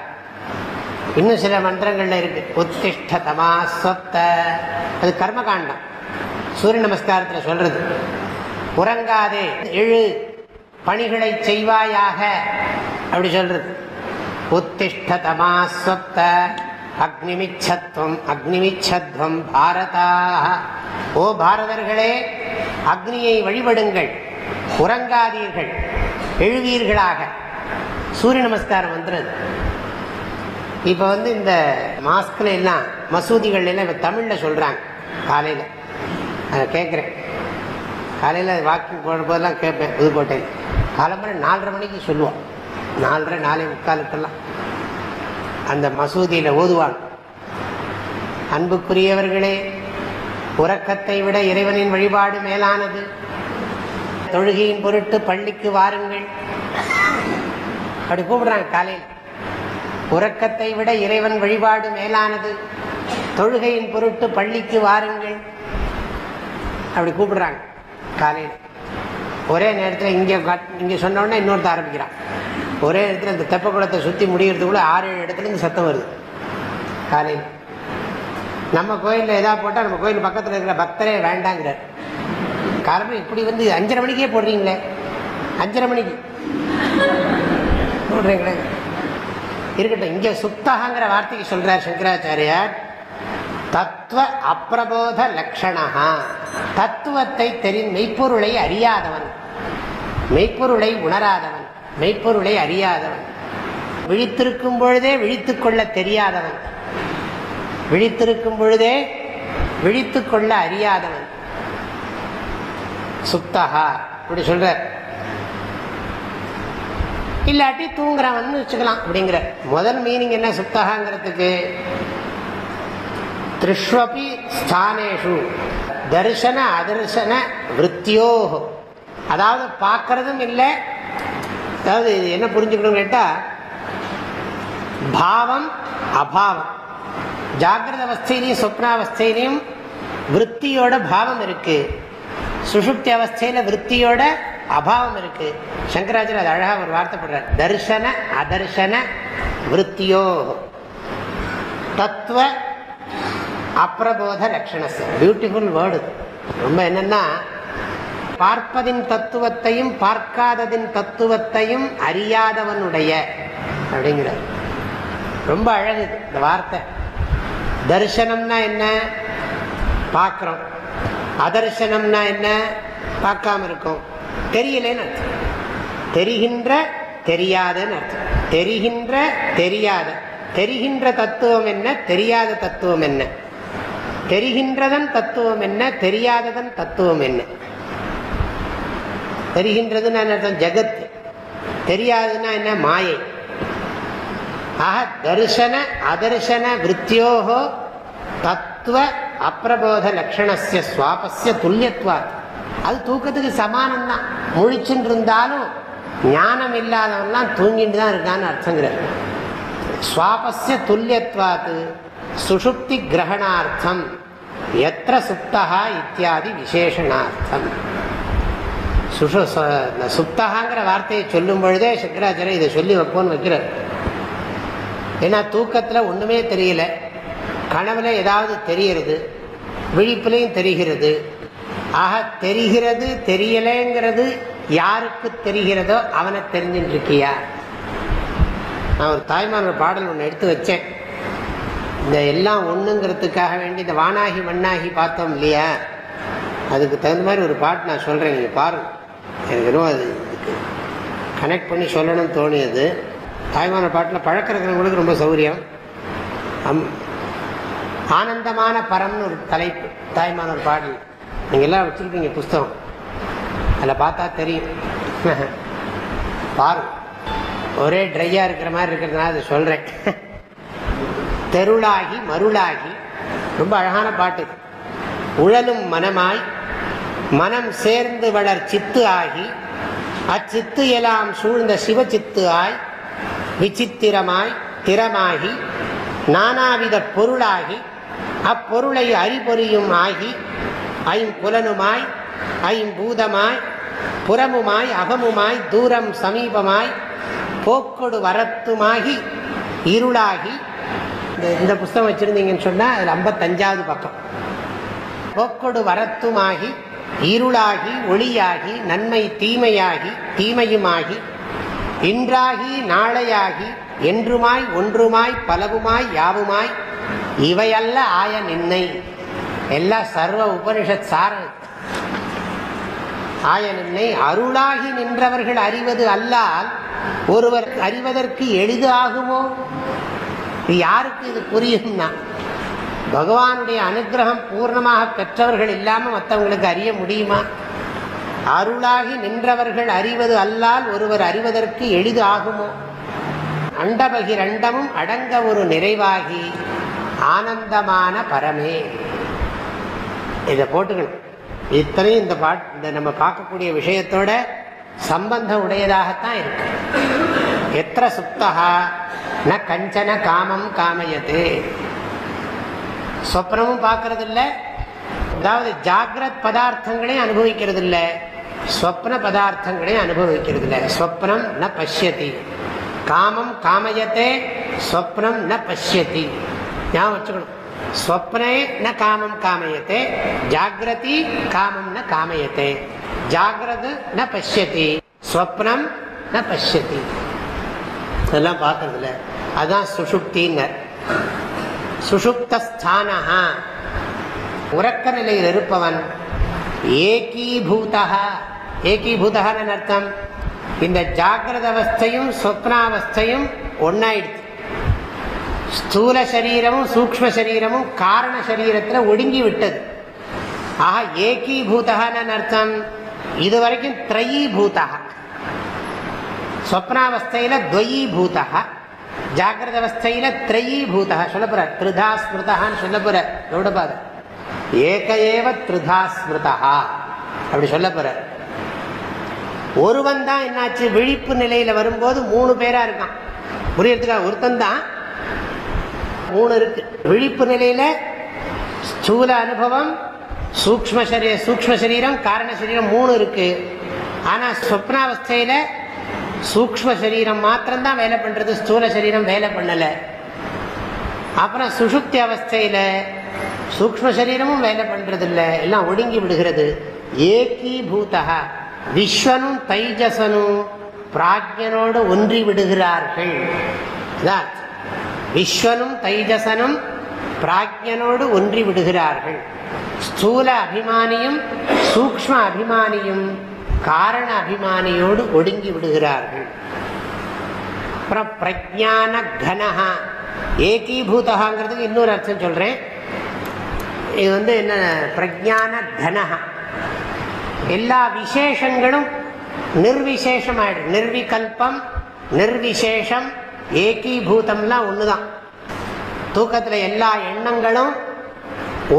இன்னும் சில மந்திரங்கள்ல இருக்கு. உத்திஷ்ட தமாஸ்வத்த அது கர்மகாண்டம். சூரிய நமஸ்காரத்தில் சொல்றது. உறங்காதே எழு. பணிகளை செய்வாயாக. அப்படி சொல்றது. உத்திஷ்ட தமாஸ்வத்த அக்னிமிச்சத்வம் அக்னிமிச்சத்வம் பாரதா. ஓ பாரதர்களே அக்னியை வழிபடுங்கள். உறங்காதீர்கள். எழுவீர்களாக. சூரிய நமஸ்காரம் வந்துடுது இப்போ வந்து இந்த மாஸ்கில் எல்லாம் மசூதிகள் எல்லாம் இப்போ தமிழில் சொல்கிறாங்க காலையில். அதை கேட்குறேன் காலையில் வாக்கிங் போகிற போதெல்லாம் கேட்பேன் புதுக்கோட்டை காலம்பரம் நாலரை மணிக்கு சொல்லுவோம். நாலரை நாலே முக்காலுக்கெல்லாம். அந்த மசூதியில் ஓதுவாங்க. அன்புக்குரியவர்களே உறக்கத்தை விட இறைவனின் வழிபாடு மேலானது. தொழுகையின் பொருட்டு பள்ளிக்கு வாருங்கள். அப்படி கூப்பிடுறாங்க காலையில். உறக்கத்தை விட இறைவன் வழிபாடு மேலானது. தொழுகையின் பொருட்டு பள்ளிக்கு வாருங்கள். அப்படி கூப்பிடுறாங்க காலையில். ஒரே நேரத்தில் இங்கே இங்கே சொன்னோடனே இன்னொருத்த ஆரம்பிக்கிறான். ஒரே இடத்துல இந்த தெப்பக்குளத்தை சுற்றி முடிகிறதுக்குள்ள ஆறு ஏழு இடத்துல இந்த சத்தம் வருது. காலையில். நம்ம கோயிலில் எதாவது போட்டால் நம்ம கோயில் பக்கத்தில் இருக்கிற பக்தரே வேண்டாங்கிறார். காரணம் இப்படி வந்து அஞ்சரை மணிக்கே போடுறீங்களே. அஞ்சரை மணிக்கு. போடுறீங்களே. இருக்கட்டும் இங்கே சுத்தகங்கிற வார்த்தைக்கு சொல்கிறார் சங்கராச்சாரியார். தத்துவ அப்பிரபோத லக்ஷணா தத்துவத்தை தெரி மெய்ப்பொருளை அறியாதவன். மெய்ப்பொருளை உணராதவன். மெய்ப்பொருளை அறியாதவன். விழித்திருக்கும் பொழுதே விழித்துக் கொள்ள தெரியாதவன். விழித்திருக்கும் பொழுதே விழித்துக் கொள்ள அறியாதவன். சுத்தகா அப்படி சொல்ற இல்லாட்டி தூங்குறவன் வச்சுக்கலாம் அப்படிங்கிற முதல் மீனிங் என்ன சுத்தகாங்கிறதுக்கு திருஷ்வபி ஸ்தானேஷு. தரிசன அதர்சன விற்த்தியோ அதாவது பார்க்கறதும் இல்லை அதாவது இது என்ன புரிஞ்சுக்கணும்னு கேட்டால் பாவம் அபாவம். ஜாகிரத அவஸ்தையிலையும் சொப்னாவஸ்தையிலையும் விற்த்தியோட பாவம் இருக்கு. சுஷுப்தி அவஸ்தையில விற்த்தியோட அபாவம் இருக்கு. சங்கராச்சாரிய அது அழகாக ஒரு வார்த்தைப்படுறார் தர்சன அதர்சன விற்த்தியோ தத்துவ அப்பிரபோத லட்சணஸ். பியூட்டிஃபுல் வேர்டு ரொம்ப என்னன்னா பார்ப்பதின் தத்துவத்தையும் பார்க்காததின் தத்துவத்தையும் அறியாதவனுடைய அப்படிங்கிறார். ரொம்ப அழகு இந்த வார்த்தை. தரிசனம்னா என்ன? பார்க்குறோம். அதர்சனம்னா என்ன? பார்க்காம இருக்கும். தெரியலன்னு அர்த்தம். தெரிகின்ற தெரியாதன்னு அர்த்தம். தெரிகின்ற தெரியாத. தெரிகின்ற தத்துவம் என்ன? தெரியாத தத்துவம் என்ன? தெரிகின்றதன் தத்துவம் என்ன? தெரியாததன் தத்துவம் என்ன? தெரிகின்றதுன்னு என்ன அர்த்தம்? ஜெகத் தெரியாதுன்னா என்ன? மாயை. ஆக தரிசன அதர்சன விற்த்தியோகோ தத்துவ அப்பிரபோத லட்சணசிய சுவாபஸ்ய துல்லியத்வாத். அது தூக்கத்துக்கு சமானம்தான். முழிச்சுட்டு இருந்தாலும் ஞானம் இல்லாதவன்லாம் தூங்கிட்டு தான் இருக்கான்னு அர்த்தங்கிறார் சுவாபஸ்ய துல்லியத்வாத்து சுஷுப்தி கிரகணார்த்தம் எத்த சுப்தா இத்தியாதி விசேஷணார்த்தம். சுஷு சுப்தகாங்கிற வார்த்தையை சொல்லும் பொழுதே சங்கராச்சாரிய இதை சொல்லி வைப்போன்னு வைக்கிறார். ஏன்னா தூக்கத்தில் ஒன்றுமே தெரியல. கனவுல ஏதாவது தெரிகிறது விழிப்புலையும் தெரிகிறது. ஆக தெரிகிறது தெரியலைங்கிறது யாருக்கு தெரிகிறதோ அவனை தெரிஞ்சுட்டு இருக்கியா நான் ஒரு தாய்மார் பாடல் ஒன்று எடுத்து வச்சேன். இந்த எல்லாம் ஒன்றுங்கிறதுக்காக வேண்டி இந்த வானாகி மண்ணாகி பார்த்தோம் இல்லையா? அதுக்கு தகுந்த மாதிரி ஒரு பாட்டு நான் சொல்கிறேன் நீங்கள் பாருங்கள் எனக்கு என்னவோ அது கனெக்ட் பண்ணி சொல்லணும்னு தோணியது. தாய்மான பாட்டில் பழக்கம் இருக்கிறவங்களுக்கு ரொம்ப சௌகரியம் அம் ஆனந்தமான பரம்னு ஒரு தலைப்பு தாய்மான ஒரு பாடல். நீங்கள் எல்லாம் வச்சுருப்பீங்க புஸ்தகம். அதில் பார்த்தா தெரியும். பாரு ஒரே ட்ரையாக இருக்கிற மாதிரி இருக்கிறதுனால அதை சொல்கிறேன் தெருளாகி மருளாகி ரொம்ப அழகான பாட்டு. உழலும் மனமாய் மனம் சேர்ந்து வளர் சித்து ஆகி அச்சித்து எல்லாம் சூழ்ந்த சிவச்சித்து ஆய் விசித்திரமாய் திறமாகி நானாவித பொருளாகி அப்பொருளை அறிபொறியும் ஆகி ஐம்புலனுமாய் ஐம்பூதமாய் புறமுமாய் அகமுமாய் தூரம் சமீபமாய் போக்கொடு வரத்துமாகி இருளாகி. இந்த புஸ்தகம் வச்சுருந்தீங்கன்னு சொன்னால் அதில் ஐம்பத்தஞ்சாவது பக்கம். போக்கொடு வரத்துமாகி இருளாகி ஒளியாகி நன்மை தீமையாகி தீமையுமாகி இன்றாகி நாளையாகி என்றுமாய் ஒன்றுமாய் பலவுமாய் யாவுமாய் இவையல்ல ஆய நின்னை. எல்லாம் சர்வ உபனிஷத் சார. ஆய நின்னை. அருளாகி நின்றவர்கள் அறிவது அல்லால் ஒருவர் அறிவதற்கு எளிது ஆகுமோ? யாருக்கு இது புரியும்னா? பகவானுடைய அனுகிரகம் பூர்ணமாக பெற்றவர்கள் இல்லாமல் மற்றவங்களுக்கு அறிய முடியுமா? அருளாகி நின்றவர்கள் அறிவது அல்லால் ஒருவர் அறிவதற்கு எளிது ஆகுமோ? அண்டபகிரண்டமும் அடங்க ஒரு நிறைவாகி ஆனந்தமான பரமே. இதை போட்டுக்கணும். இத்தனையும் இந்த பாட் இந்த நம்ம பார்க்கக்கூடிய விஷயத்தோட சம்பந்தம் உடையதாகத்தான் இருக்கு. எத்த சுப்தகா ந கஞ்சன காமம் காமயத்து சொப்னமும் பார்க்கறது இல்லை அதாவது ஜாகிரத் பதார்த்தங்களையும் அனுபவிக்கிறது இல்லை ஸ்வப்ன பதார்த்தங்களையும் அனுபவிக்கிறது இல்லை ஸ்வப்னம் ந பசியதி காமம் காமயத்தே ஸ்வப்னம் ந பசியதி ஞாபகம் வச்சுக்கணும். ஸ்வப்னே ந காமம் காமயத்தே ஜாகிரதி காமம் ந காமயத்தே. ஜாகிரது ந பசியதி ஸ்வப்னம் ந பசியதி அதெல்லாம் பார்க்கறதில்ல. அதுதான் சுசுப்தின்னர். சுஷுப்தஸ்தானஹா. உறக்க நிலையில் இருப்பவன் ஏகீபூதா ஏகீபூதகான்னு அர்த்தம்? இந்த ஜாகிரத அவஸ்தையும் சொப்னாவஸ்தையும் ஒன்னாயிடுச்சு ஸ்தூல சரீரமும் சூக்ம சரீரமும் காரண சரீரத்தில் ஒடுங்கி விட்டது. ஆக ஏகீபூதகான்னு அர்த்தம்? இது வரைக்கும் திரையீபூதா சொப்னாவஸ்தையில் துவயீபூதா ஜாகிரத அவஸ்தையில திரையீபூதா சொல்ல போற திருதா ஸ்மிருதான்னு சொல்ல போற கௌடபாத ஏக ஏவ திருதா ஸ்மிருதா அப்படி சொல்ல போற ஒருவன் தான் என்னாச்சு? விழிப்பு நிலையில வரும்போது மூணு பேரா இருக்கான். புரியறதுக்கா ஒருத்தன் தான் மூணு இருக்கு. விழிப்பு நிலையில ஸ்தூல அனுபவம் சூக்ம சரீர சூக்ம சரீரம் காரண சரீரம் மூணு இருக்கு. ஆனா சொப்னாவஸ்தையில சூக்ம சரீரம் மாத்திரம்தான் வேலை பண்ணுறது ஸ்தூல சரீரம் வேலை பண்ணலை. அப்புறம் சுசுப்தி அவஸ்தையில் சூக்ம சரீரமும் வேலை பண்ணுறதில்ல இல்லை எல்லாம் ஒடுங்கி விடுகிறது. ஏகீபூதா விஸ்வனும் தைஜசனும் பிராஜ்யனோடு ஒன்றி விடுகிறார்கள். விஸ்வனும் தைஜசனும் பிராஜ்யனோடு ஒன்றி விடுகிறார்கள். ஸ்தூல அபிமானியும் சூக்ம அபிமானியும் காரண அபிமானியோடு ஒடுங்கி விடுகிறார்கள். அப்புறம் பிரஜான கனஹா ஏகீபூதகாங்கிறதுக்கு இன்னொரு அர்த்தம் சொல்றேன். இது வந்து என்ன பிரஜான கனஹா. எல்லா விசேஷங்களும் நிர்விசேஷம் ஆயிடும் நிர்விகல்பம் நிர்விசேஷம் ஏகீபூதம்லாம் ஒண்ணுதான். தூக்கத்தில் எல்லா எண்ணங்களும்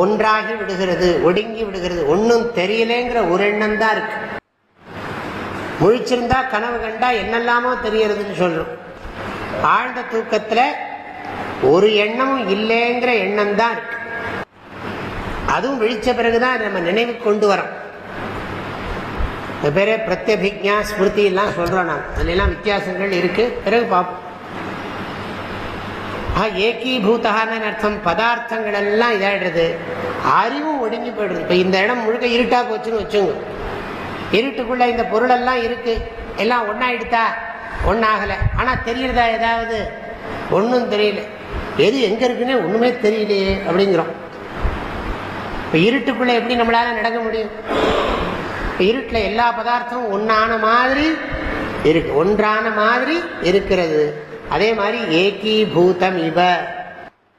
ஒன்றாகி விடுகிறது ஒடுங்கி விடுகிறது. ஒன்றும் தெரியலேங்கிற ஒரு எண்ணம் தான் இருக்கு. முழிச்சிருந்தா கனவு கண்டா என்னெல்லாமோ தெரியறதுன்னு சொல்றோம். ஆழ்ந்த தூக்கத்துல ஒரு எண்ணமும் இல்லைங்கிற எண்ணம் தான் இருக்கு. அதுவும் விழிச்ச பிறகுதான் நம்ம நினைவு கொண்டு வரோம். பேரே பிரத்யபிக்யா ஸ்மிருதி எல்லாம் சொல்றோம் நான் அதுல எல்லாம் வித்தியாசங்கள் இருக்கு. பிறகு பார்ப்போம். ஏகீபூத்தகான அர்த்தம் பதார்த்தங்கள் எல்லாம் இதாயிடுறது. அறிவும் ஒடுங்கி போயிடுது. இப்போ இந்த இடம் முழுக்க இருட்டா போச்சுன்னு வச்சுங்க இருட்டுக்குள்ள இந்த பொருள் எல்லாம் இருக்கு. எல்லாம் ஒன்னாயிடுதா ஒன்னாகல ஆனா தெரியுறதா ஏதாவது? ஒன்றும் தெரியல. எது எங்க இருக்குன்னே ஒண்ணுமே தெரியலையே அப்படிங்கிறோம். இப்போ இருட்டுக்குள்ள எப்படி நம்மளால நடக்க முடியும்? இருட்டில் எல்லா பதார்த்தமும் ஒன்றான மாதிரி இருக்கு. ஒன்றான மாதிரி இருக்கிறது. அதே மாதிரி ஏகீபூதம் இவ.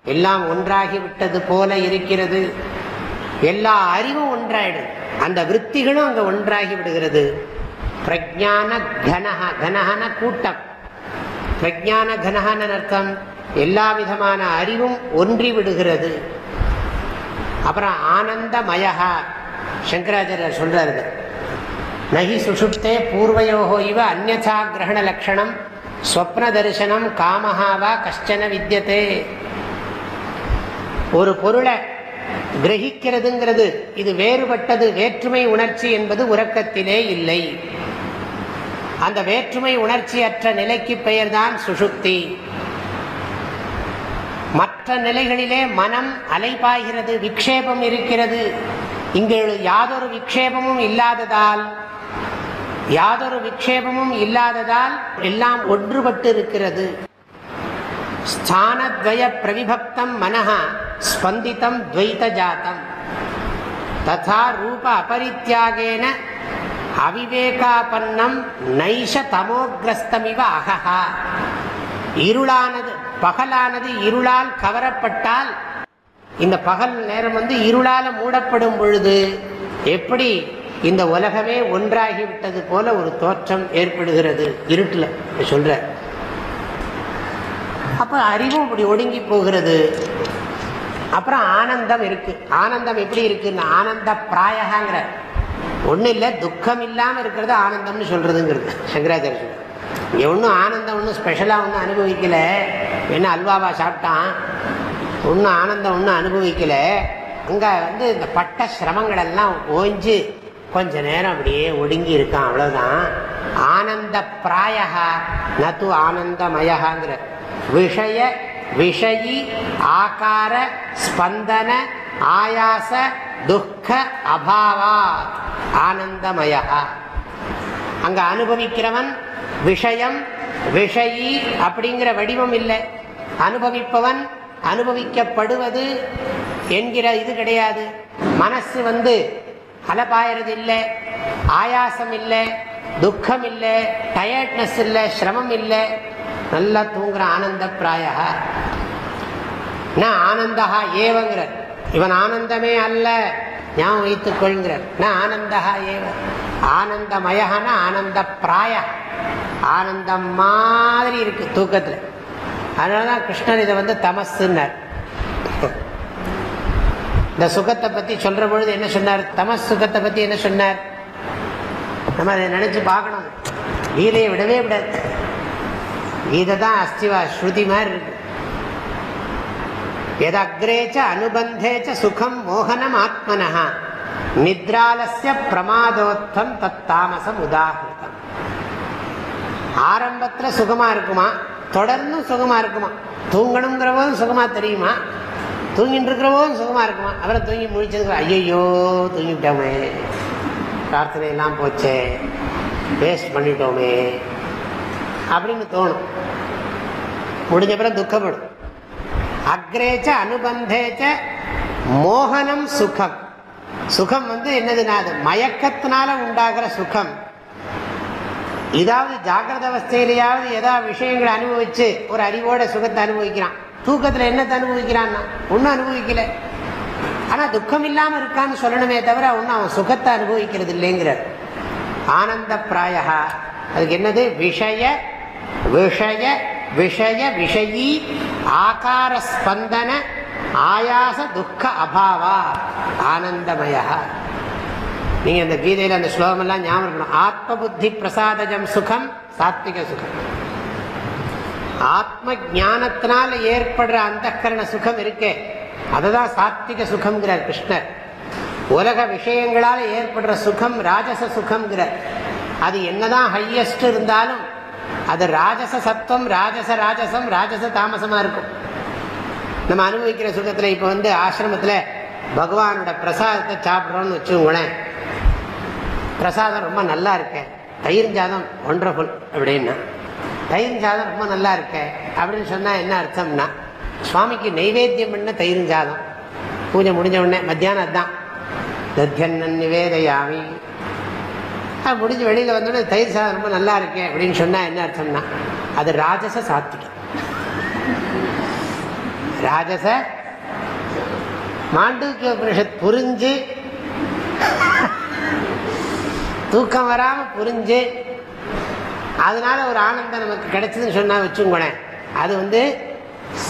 எல்லாம் ஒன்றாகி விட்டது போல இருக்கிறது. எல்லா அறிவும் ஒன்றாயிடும். அந்த விற்த்திகளும் அங்க ஒன்றாகி விடுகிறது. பிரஜான கனஹ கனஹன கூட்டம். பிரஜான கனஹன அர்த்தம் எல்லா விதமான அறிவும் ஒன்றி விடுகிறது. அப்புறம் ஆனந்தமயா சங்கராச்சாரியர் சொல்றாரு. நகி சுஷுப்தே பூர்வயோகோ இவ அந்நா கிரகண லட்சணம் ஸ்வப்ன தரிசனம் காமஹாவா கஷ்டன வித்தியதே ஒரு பொருளை கிரகிக்கிறதுங்கிறது இது வேறுபட்டது. வேற்றுமை உணர்ச்சி என்பது உறக்கத்திலே இல்லை. அந்த வேற்றுமை உணர்ச்சியற்ற நிலைக்கு பெயர்தான் சுஷுப்தி மற்ற நிலைகளிலே மனம் அலைபாய்கிறது விக்ஷேபம் இருக்கிறது. இங்கு யாதொரு விக்ஷேபமும் இல்லாததால் யாதொரு விக்ஷேபமும் இல்லாததால் எல்லாம் ஒன்றுபட்டு இருக்கிறது ஸ்தானத்வய பிரவிபக்தம் மனஹா ஸ்பந்தித்தம் துவைத ஜாத்தம் ததா ரூப அபரித்தியாகேன அவிவேகாபன்னம் நைஷ தமோகிரஸ்தமிவ அகஹா இருளானது பகலானது இருளால் கவரப்பட்டால் இந்த பகல் நேரம் வந்து இருளால மூடப்படும் பொழுது எப்படி இந்த உலகமே ஒன்றாகிவிட்டது போல ஒரு தோற்றம் ஏற்படுகிறது இருட்டில் சொல்ற அப்போ அறிவும் இப்படி ஒடுங்கி போகிறது. அப்புறம் ஆனந்தம் இருக்கு. ஆனந்தம் எப்படி இருக்குன்னு ஆனந்த பிராயகாங்கிற. ஒன்றும் இல்லை துக்கம் இல்லாமல் இருக்கிறது ஆனந்தம்னு சொல்கிறதுங்கிறது சங்கராச்சாரிய இங்கே ஒன்றும் ஆனந்தம் ஒன்றும் ஸ்பெஷலாக ஒன்றும் அனுபவிக்கலை. என்ன அல்வாவா சாப்பிட்டான்? ஒன்றும் ஆனந்தம் ஒன்றும் அனுபவிக்கலை. அங்கே வந்து இந்த பட்ட சிரமங்களெல்லாம் ஓய்ஞ்சு கொஞ்ச நேரம் அப்படியே ஒடுங்கி இருக்கான். அவ்வளோதான் ஆனந்த பிராயகா நது ஆனந்தமயகாங்கிற. விஷய விஷயி ஆகார ஸ்பந்தன ஆயாச துக்க அபாவா ஆனந்தமய. அங்க அனுபவிக்கிறவன் விஷயம் விஷயி அப்படிங்கிற வடிவம் இல்லை. அனுபவிப்பவன் அனுபவிக்கப்படுவது என்கிற இது கிடையாது. மனசு வந்து அலப்பாயறது இல்லை ஆயாசம் இல்லை துக்கம் இல்லை டயர்ட்னஸ் இல்லை சிரமம் இல்லை. நல்லா தூங்குற ஆனந்த பிராய ஆனந்தா ஏவங்கிறார். இவன் ஆனந்தமே அல்ல. ஞாபகம் வைத்துக் கொள்கிறார் ந ஆனந்தா ஏவ? ஆனந்தமயகான ஆனந்த பிராய. ஆனந்தம் மாதிரி இருக்கு தூக்கத்தில். அதனாலதான் கிருஷ்ணன் இதை வந்து தமசுன்னார் இந்த சுகத்தை பத்தி சொல்ற பொழுது என்ன சொன்னார்? தமஸ் சுகத்தை பத்தி என்ன சொன்னார்? நம்ம அதை நினைச்சு பார்க்கணும். கீதையை விடவே விடாது. இதை தான் அஸ்திவா ஸ்ருதி மாதிரி இருக்கு எதக்ரேச்ச அனுபந்தேச்ச சுகம் மோகனம் ஆத்மனஹா. நித்ராலசிய பிரமாதோத்தம் தத் தாமசம் உதாகிருதம் ஆரம்பத்தில் சுகமாக இருக்குமா? தொடர்ந்து சுகமாக இருக்குமா? தூங்கணுங்கிற போதும் சுகமா தெரியுமா? தூங்கிட்டு இருக்கிற போதும் சுகமா இருக்குமா? அப்புறம் தூங்கி முழிச்சதுக்கு ஐயையோ தூங்கிட்டோமே பிரார்த்தனை எல்லாம் போச்சே. வேஸ்ட் பண்ணிட்டோமே. அப்படின்னு தோணும். முடிஞ்ச பிறகு துக்கப்படும். அக்ரேச்ச அனுபந்தேச்ச மோகனம் சுகம். சுகம் வந்து என்னதுன்னா அது மயக்கத்தினால உண்டாகிற சுகம். இதாவது ஜாகிரத அவஸ்தையிலேயாவது ஏதாவது விஷயங்களை அனுபவிச்சு ஒரு அறிவோட சுகத்தை அனுபவிக்கிறான். தூக்கத்தில் என்னத்தை அனுபவிக்கிறான்னா ஒன்றும் அனுபவிக்கல. ஆனால் துக்கம் இல்லாமல் இருக்கான்னு சொல்லணுமே தவிர ஒன்றும் அவன் சுகத்தை அனுபவிக்கிறது இல்லைங்கிறார். ஆனந்த பிராயா அதுக்கு என்னது? விஷய விஷய விஷய விஷயி ஆகார ஸ்பந்தன ஆயாச துக்க அபாவா ஆனந்தமய நீங்க அந்த கீதையில அந்த ஸ்லோகம் எல்லாம் ஞாபகம் இருக்கணும். ஆத்ம புத்தி பிரசாதஜம் சுகம் சாத்விக சுகம். ஆத்ம ஜானத்தினால ஏற்படுற அந்த கரண சுகம் இருக்கே. அதுதான் சாத்விக சுகம்ங்கிறார் கிருஷ்ணர். உலக விஷயங்களால் ஏற்படுற சுகம் ராஜச சுகம்ங்கிறார். அது என்னதான் ஹையஸ்ட் இருந்தாலும் அது ராஜச சத்துவம் ராஜச ராஜசம் ராஜச தாமசமா இருக்கும். நம்ம அனுபவிக்கிற சுகத்தில் இப்போ வந்து ஆசிரமத்தில் பகவானோட பிரசாதத்தை சாப்பிட்றோன்னு வச்சுக்கோங்களேன். பிரசாதம் ரொம்ப நல்லா இருக்கேன் தயிர் ஜாதம் ஒண்டர்ஃபுல் அப்படின்னா. தயிர் ஜாதம் ரொம்ப நல்லா இருக்கே அப்படின்னு சொன்னால் என்ன அர்த்தம்னா சுவாமிக்கு நைவேத்தியம் பண்ண தயிர் ஜாதம். பூஜை முடிஞ்ச உடனே மத்தியானம் அதுதான் தத்தியன்னன் நிவேதையாமி. அது முடிஞ்சு வெளியில் வந்தோடனே தயிர் சாதம் ரொம்ப நல்லா இருக்கேன் அப்படின்னு சொன்னால் என்ன அர்த்தம்னா அது ராஜச சாத்விகம் ராஜச மாண்டூக்கிய உபனிஷத் புரிஞ்சு தூக்கம் வராமல் புரிஞ்சு அதனால ஒரு ஆனந்தம் நமக்கு கிடைச்சதுன்னு சொன்னால் வச்சுங்களேன் அது வந்து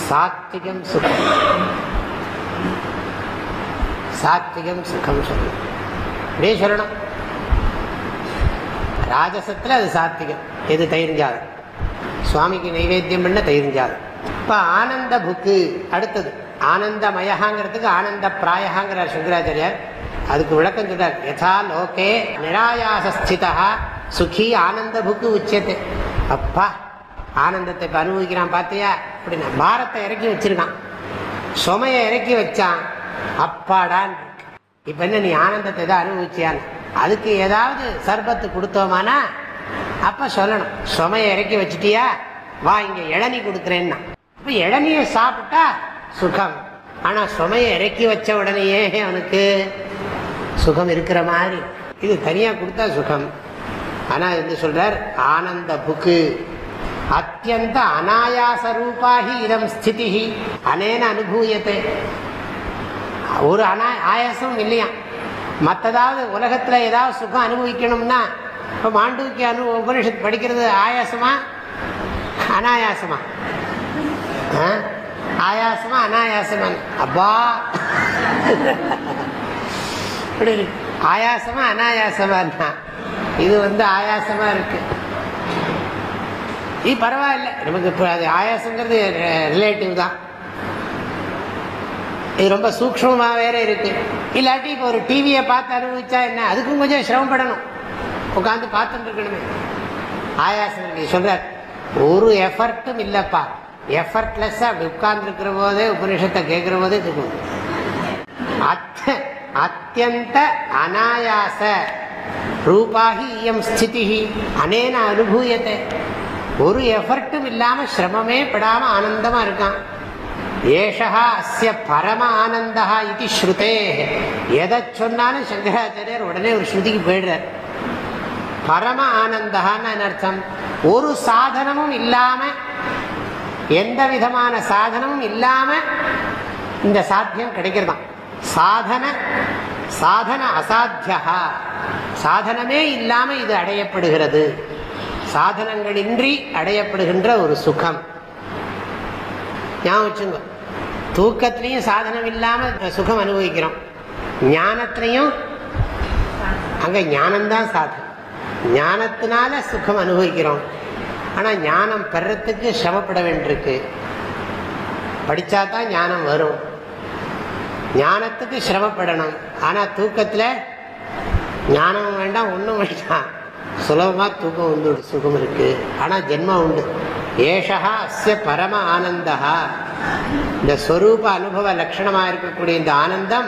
சாத்விகம் சுகம். சாத்விகம் சுகம் சொல்லணும். அப்படியே சொல்லணும். ராஜசத்தில் அது சாத்விகம் எது தயிர்ஞ்சாதம் சுவாமிக்கு நைவேத்தியம் பண்ண தயிர்ஞ்சாதம் இப்போ ஆனந்த புக்கு அடுத்தது. ஆனந்தமயகாங்கிறதுக்கு ஆனந்த பிராயகாங்கிறார் சங்கராச்சாரியார். அதுக்கு விளக்கம் சொல்றார் யதா லோகே நிராயாசஸ்திதா சுகி ஆனந்த புக்கு உச்சத்தை. அப்பா ஆனந்தத்தை இப்போ அனுபவிக்கிறான் பார்த்தியா அப்படின்னா பாரத்தை இறக்கி வச்சிருக்கான். சுமையை இறக்கி வச்சான். அப்பாடான் இப்போ என்ன நீ ஆனந்தத்தை தான் அனுபவிச்சியான்னு? அதுக்கு ஏதாவது சர்பத்து கொடுத்தோமானா அப்ப சொல்லணும். சுமையை இறக்கி வச்சிட்டியா? வா இங்க இளநி கொடுக்குறேன்னா. அப்ப இளநிய சாப்பிட்டா சுகம். ஆனா சுமையை இறக்கி வச்ச உடனேயே அவனுக்கு சுகம் இருக்கிற மாதிரி. இது தனியா கொடுத்தா சுகம். ஆனா என்ன சொல்றார் ஆனந்த புக்கு அத்தியந்த அனாயாச ரூபாகி இதம் ஸ்திதி அனேன அனுபூயத்தை. ஒரு அனா ஆயாசம் இல்லையா மற்றதாவது உலகத்தில் ஏதாவது சுகம் அனுபவிக்கணும்னா இப்போ மாண்டூக்கிய அனு உபனிஷத் படிக்கிறது ஆயாசமா அனாயாசமா? ஆ? ஆயாசமா அனாயாசமா அப்பா! இப்படி இருக்கு. ஆயாசமா அனாயாசமா இது வந்து ஆயாசமா இருக்கு. இது பரவாயில்ல. நமக்கு இப்போ அது ஆயாசங்கிறது ரிலேட்டிவ் தான். இது ரொம்ப சூக்மமாக வேற இருக்கு. இல்லாட்டி இப்போ ஒரு டிவியை பார்த்து அனுபவிச்சா என்ன? அதுக்கும் கொஞ்சம் சிரமப்படணும். உட்காந்து பார்த்துட்டு இருக்கணுமே. ஆயாசம் சொல்றார். ஒரு எஃபர்ட்டும் இல்லைப்பா. எஃபர்ட்லெஸ்ஸாக அப்படி உட்கார்ந்துருக்கிற போதே உபனிஷத்தை கேட்குற போதே இருக்கும் அத்த அத்தியந்த அனாயாச. ரூபாகி இயம் ஸ்திதி அனேன அனுபூயத்தை. ஒரு எஃபர்ட்டும் இல்லாமல் சிரமமே படாமல் ஆனந்தமாக இருக்கான். ஏஷா அஸ்ய பரம ஆனந்தா இது ஸ்ருதே. எதை சொன்னாலும் சங்கராச்சாரியர் உடனே ஒரு ஸ்ருதிக்கு போயிடுறார். பரம ஆனந்தான்னு அர்த்தம்? ஒரு சாதனமும் இல்லாம எந்த விதமான சாதனமும் இல்லாம இந்த சாத்தியம் கிடைக்கிறதாம். சாதன சாதன அசாத்தியா சாதனமே இல்லாம இது அடையப்படுகிறது. சாதனங்களின்றி அடையப்படுகின்ற ஒரு சுகம். ஞாபகம் வச்சுங்க தூக்கத்திலையும் சாதனம் இல்லாமல் சுகம் அனுபவிக்கிறோம். ஞானத்திலையும் அங்கே ஞானம்தான் சாதனம். ஞானத்தினால சுகம் அனுபவிக்கிறோம். ஆனால் ஞானம் பெறத்துக்கு சிரமப்பட வேண்டியிருக்கு. படித்தா தான் ஞானம் வரும். ஞானத்துக்கு சிரமப்படணும். ஆனால் தூக்கத்தில் ஞானம் வேண்டாம் ஒன்றும் வேண்டாம். சுலபமாக தூக்கம் உண்டு சுகம் இருக்குது ஆனால் ஜென்மம் உண்டு. ஏஷா அஸ்ய பரம ஆனந்தா இந்த ஸ்வரூப அனுபவ லட்சணமாக இருக்கக்கூடிய இந்த ஆனந்தம்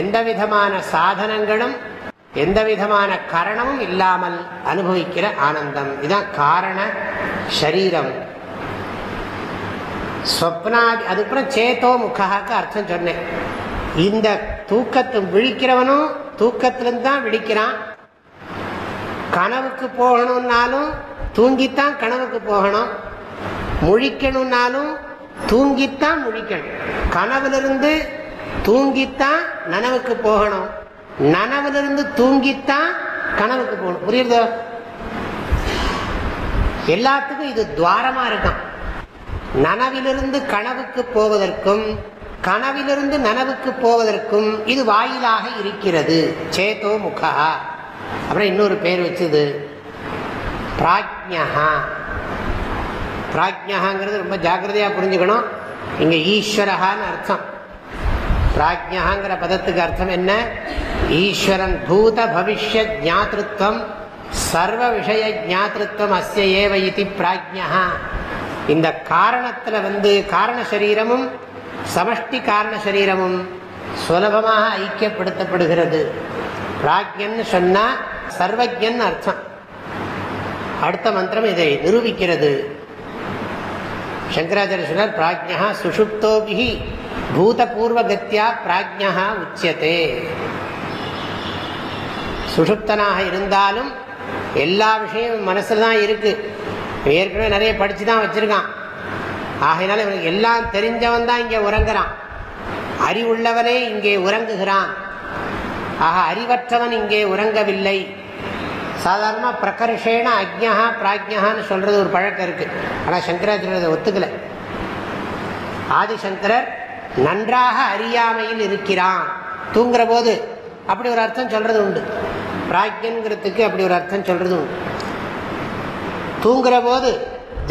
எந்த விதமான சாதனங்களும் எந்த விதமான கரணமும் இல்லாமல் அனுபவிக்கிற ஆனந்தம். இதான் காரண சரீரம் ஸ்வப்னாதி அதுக்கப்புறம் சேத்தோ முக்காக்கு அர்த்தம் சொன்னேன். இந்த தூக்கத்தை விழிக்கிறவனும் தூக்கத்திலிருந்து தான் விழிக்கிறான். கனவுக்கு போகணும்னாலும் தூங்கித்தான் கனவுக்கு போகணும். முழிக்கணும்னாலும் தூங்கித்தான் முழிக்கணும் கனவுலிருந்து தூங்கித்தான் நனவுக்கு போகணும். நனவிலிருந்து தூங்கித்தான் கனவுக்கு போகணும். புரியுதோ எல்லாத்துக்கும் இது துவாரமா இருக்கும். நனவிலிருந்து கனவுக்கு போவதற்கும் கனவிலிருந்து நனவுக்கு போவதற்கும் இது வாயிலாக இருக்கிறது. சேதோ முகா. அப்புறம் இன்னொரு பேர் வச்சது பிராஜ்யா பிராஜ்யாங்கிறது ரொம்ப ஜாக்கிரதையாக புரிஞ்சுக்கணும். இங்கே ஈஸ்வரகான்னு அர்த்தம். பிராஜ்யாங்கிற பதத்துக்கு அர்த்தம் என்ன? ஈஸ்வரன் பூத பவிஷ்ய ஜாத்திருத்தம் சர்வ விஷய ஜாத்திருத்தம் அஸ்ய ஏவ இது பிராஜ்யா இந்த காரணத்தில் வந்து காரண சரீரமும் சமஷ்டி காரண சரீரமும் சுலபமாக ஐக்கியப்படுத்தப்படுகிறது. பிராஜ்யன்னு சொன்னால் சர்வஜன் அர்த்தம். அடுத்த மந்திரம் இதை நிரூபிக்கிறது. சங்கராச்சாரிய சொன்னார் பிராஜ்யா சுஷுப்தோபி பூதபூர்வ கத்தியா பிராஜ்யா உச்சியதே சுஷுப்தனாக இருந்தாலும் எல்லா விஷயமும் மனசில் தான் இருக்கு. ஏற்கனவே நிறைய படிச்சு தான் வச்சிருக்கான். ஆகையினால இவனுக்கு எல்லாம் தெரிஞ்சவன் தான் இங்கே உறங்குறான். அறிவுள்ளவனே இங்கே உறங்குகிறான். ஆக அறிவற்றவன் இங்கே உறங்கவில்லை. சாதாரணமாக பிரகர்ஷேன அக்ஞா பிராஜ்யான்னு சொல்றது ஒரு பழக்கம் இருக்கு. ஆனால் சங்கராச்சாரியர் ஒத்துக்கலை. ஆதிசங்கரர் நன்றாக அறியாமையில் இருக்கிறான். தூங்குற போது அப்படி ஒரு அர்த்தம் சொல்கிறது உண்டு. பிராஜ்யங்கிறதுக்கு அப்படி ஒரு அர்த்தம் சொல்கிறது உண்டு. தூங்குற போது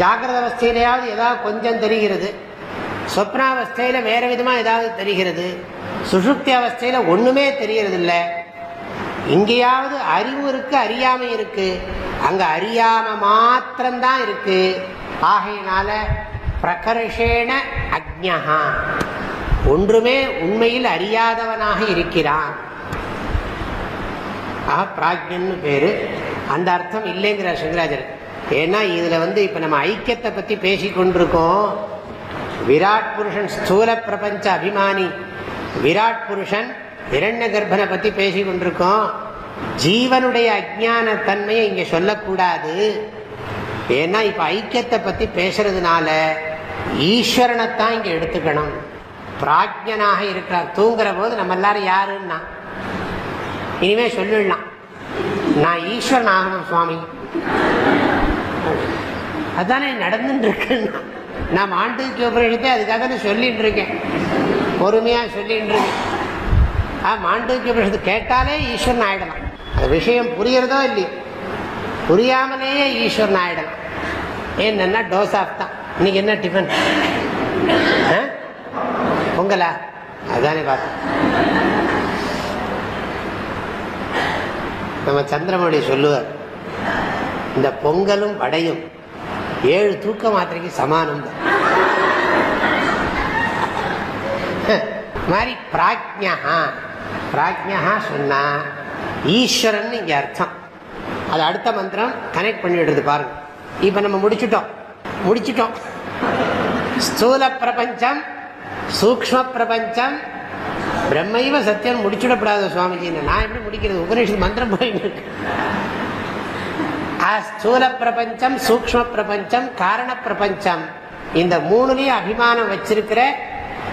ஜாகிரத அவஸ்தையிலையாவது ஏதாவது கொஞ்சம் தெரிகிறது. சொப்னாவஸ்தையில் வேறு விதமாக ஏதாவது தெரிகிறது. சுசுப்தி அவஸ்தையில் ஒன்றுமே தெரிகிறது இல்லை இங்கேயாவது அறிவு இருக்கு அறியாமை இருக்கு. அங்க அறியாம மாத்திரம்தான் இருக்கு. ஆகையினால பிரகர்ஷேன அக்ஞா ஒன்றுமே உண்மையில் அறியாதவனாக இருக்கிறான். ஆக பிராஜ்யன்னு பேரு. அந்த அர்த்தம் இல்லைங்கிறார் சங்கராஜர் ஏன்னா இதுல வந்து இப்ப நம்ம ஐக்கியத்தை பத்தி பேசி கொண்டிருக்கோம். விராட் புருஷன் ஸ்தூல பிரபஞ்ச அபிமானி. விராட் புருஷன் இரண்ய கர்ப்பனை பத்தி பேசி கொண்டிருக்கோம் ஜீவனுடைய அஜான தன்மையை இங்க சொல்லக்கூடாது. ஏன்னா இப்ப ஐக்கியத்தை பத்தி பேசுறதுனால ஈஸ்வரனைத்தான் இங்க எடுத்துக்கணும். பிராஜ்யனாக இருக்கிறார். தூங்குற போது நம்ம எல்லாரும் யாருன்னா? இனிமே சொல்லிடலாம். நான் ஈஸ்வரன் ஆகணும் சுவாமி. அதானே நடந்துட்டு இருக்குன்னா நான் ஆண்டுக்கு உபரிஷத்தை அதுக்காக சொல்லிட்டு இருக்கேன் பொறுமையா சொல்லிட்டு இருக்கேன் மாண்டூக்கிய உபரிஷத்து கேட்டாலே ஈஸ்வரன் ஆயிடலாம் அந்த விஷயம் புரியறதோ இல்லையோ புரியாமலேயே ஈஸ்வரன் ஆயிடலாம் என்னன்னா டோஸ் ஆஃப் தான் இன்னைக்கு என்ன டிஃபன் ஆ? பொங்கலா அதானே பார்த்தோம் நம்ம சந்திரமொழி சொல்லுவார் இந்த பொங்கலும் வடையும் ஏழு தூக்க மாத்திரைக்கு சமானம் தான் மாதிரி பிராஜ்யா பிராஜ்யா சொன்னா ஈஸ்வரன் இங்க அர்த்தம். அது அடுத்த மந்திரம் கனெக்ட் பண்ணிடுறது பாருங்க. இப்ப நம்ம முடிச்சுட்டோம். முடிச்சிட்டோம். ஸ்தூல பிரபஞ்சம் சூக்ம பிரபஞ்சம் பிரம்மைவ சத்தியம் முடிச்சுடப்படாத சுவாமிஜி. நான் எப்படி முடிக்கிறது? உபநிஷத்து மந்திரம் போயிட்டு இருக்கு. ஆ, ஸ்தூல பிரபஞ்சம் சூக்ம பிரபஞ்சம் காரண பிரபஞ்சம். இந்த மூணுலயும் அபிமானம் வச்சிருக்கிற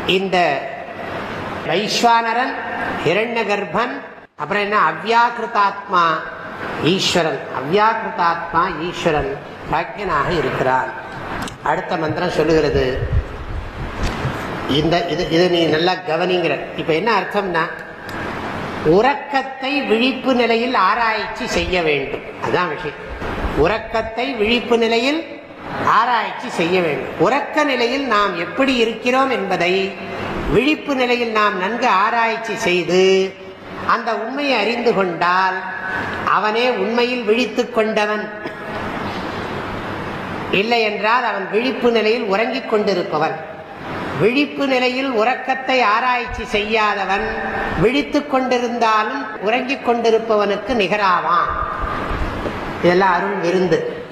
இந்த வைஸ்வானரன் ஹிரண்ய கர்ப்பன் அப்புறம் என்ன? அவ்யாக்கிருதாத்மா ஈஸ்வரன். அவ்யாக்கிருதாத்மா ஈஸ்வரன். பிராக்யனாக இருக்கிறான். அடுத்த மந்திரம் சொல்லுகிறது. இந்த இது இது நீ நல்லா கவனிங்கிற. இப்ப என்ன அர்த்தம்னா உறக்கத்தை விழிப்பு நிலையில் ஆராய்ச்சி செய்ய வேண்டும். அதான் விஷயம். உறக்கத்தை விழிப்பு நிலையில் ஆராய்ச்சி செய்ய வேண்டும். உறக்க நிலையில் நாம் எப்படி இருக்கிறோம் என்பதை விழிப்பு நிலையில் நாம் நன்கு ஆராய்ச்சி செய்து அந்த உண்மையை அறிந்து கொண்டால் அவனே உண்மையில் விழித்துக் கொண்டவன். இல்லை என்றால் அவன் விழிப்பு நிலையில் உறங்கிக் கொண்டிருப்பவன். விழிப்பு நிலையில் உறக்கத்தை ஆராய்ச்சி செய்யாதவன் விழித்துக் கொண்டிருந்தாலும் உறங்கிக் கொண்டிருப்பவனுக்கு நிகராவான். இதெல்லாம் அருள் விருந்து.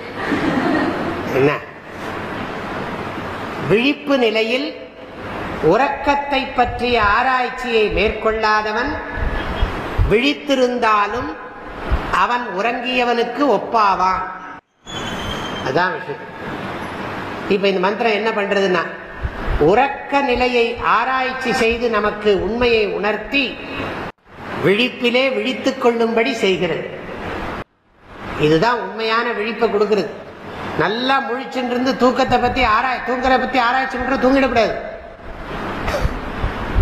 என்ன? விழிப்பு நிலையில் உறக்கத்தை பற்றிய ஆராய்ச்சியை மேற்கொள்ளாதவன் விழித்திருந்தாலும் அவன் உறங்கியவனுக்கு ஒப்பாவான். அதான் விஷயம். இப்ப இந்த மந்திரம் என்ன பண்றதுன்னா உறக்க நிலையை ஆராய்ச்சி செய்து நமக்கு உண்மையை உணர்த்தி விழிப்பிலே விழித்துக் கொள்ளும்படி செய்கிறது. இதுதான் உண்மையான விழிப்பை கொடுக்கிறது. நல்லா முழிச்சுட்டு இருந்து தூக்கத்தை பத்தி ஆராய் தூங்குற பத்தி ஆராய்ச்சி பண்ற தூங்கிடக்கூடாது.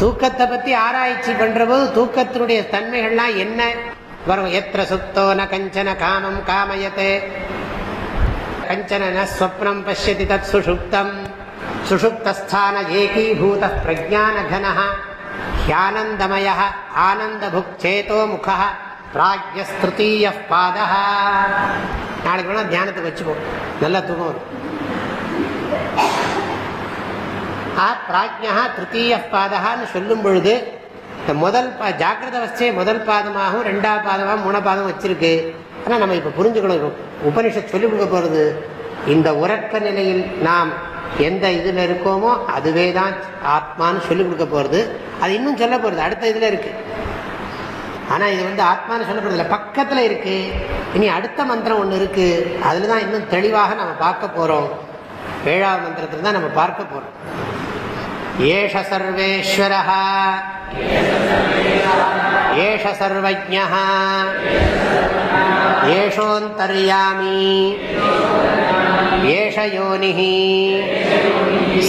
தூக்கத்தை பத்தி ஆராய்ச்சி பண்ற போது தூக்கத்தினுடைய தன்மைகள்லாம் என்ன? வரும். எத்திர சுத்தோ ந கஞ்சன காமம் காமயத்தே. கஞ்சன ந ஸ்வப்னம் பசியதி தத் சுஷுப்தம். சுஷுப்தஸ்தான ஏகீபூத பிரஜானகன ஹியானந்தமய ஆனந்தபுக் சேதோ முக பிராஜஸ்திருத்தீய பாத நாளைக்கு வேணா தியானத்துக்கு வச்சுக்கோ. நல்லா தூக்கம் வரும். ஆ பிராஜ்யா திருத்தீய பாதகான்னு சொல்லும் பொழுது இந்த முதல் பா ஜாக்கிரத அவஸ்தையை முதல் பாதமாகவும் ரெண்டாவது பாதமாகவும் மூணாவது பாதம் வச்சிருக்கு. ஆனால் நம்ம இப்போ புரிஞ்சுக்கணும். உபனிஷத் சொல்லிக் கொடுக்க போகிறது இந்த உறக்க நிலையில் நாம் எந்த இதில் இருக்கோமோ அதுவே தான் ஆத்மான்னு சொல்லிக் கொடுக்க போகிறது அது இன்னும் சொல்ல போகிறது அடுத்த இதில் இருக்குது ஆனால் இது வந்து ஆத்மான்னு சொல்ல போகிறது இல்லை பக்கத்தில் இருக்குது இனி அடுத்த மந்திரம் ஒன்று இருக்குது அதில் தான் இன்னும் தெளிவாக நம்ம பார்க்க போகிறோம் ஏழாவது மந்திரத்தில் தான் நம்ம பார்க்க போகிறோம் ஏஷ சர்வேஸ்வர ஏஷ சர்வஜ ஏஷோந்தர்யாமி ஏஷ யோனி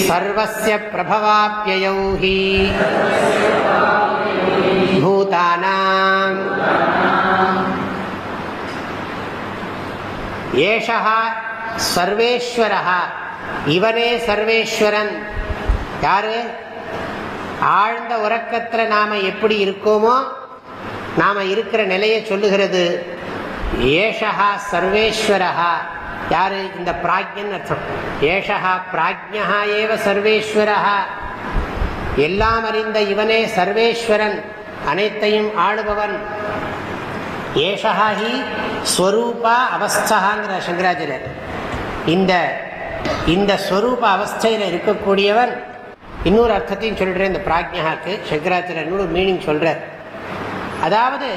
சர்வஸ்ய பிரபவாப்யயௌ ஹி பூதானாம் ஏஷா சர்வேஸ்வரா இவனே சர்வேஸ்வரன் யாரு? ஆழ்ந்த உறக்கத்தில் நாம எப்படி இருக்கோமோ நாம இருக்கிற நிலையை சொல்லுகிறது ஏஷா சர்வேஸ்வரகா யாரு? இந்த பிராஜ்யன் அர்த்தம். ஏஷா பிராஜ்யா ஏவ சர்வேஸ்வரகா எல்லாம் அறிந்த இவனே சர்வேஸ்வரன் அனைத்தையும் ஆளுபவன். ஏஷகா ஹி ஸ்வரூபா அவஸ்தகாங்கிற சங்கராச்சாரியர். இந்த இந்த ஸ்வரூப அவஸ்தையில் இருக்கக்கூடியவன் இன்னொரு அர்த்தத்தையும் சொல்கிறேன் இந்த பிராஜ்யாக்கு சங்கராச்சாரியர் இன்னொரு மீனிங் சொல்கிறார் அதாவது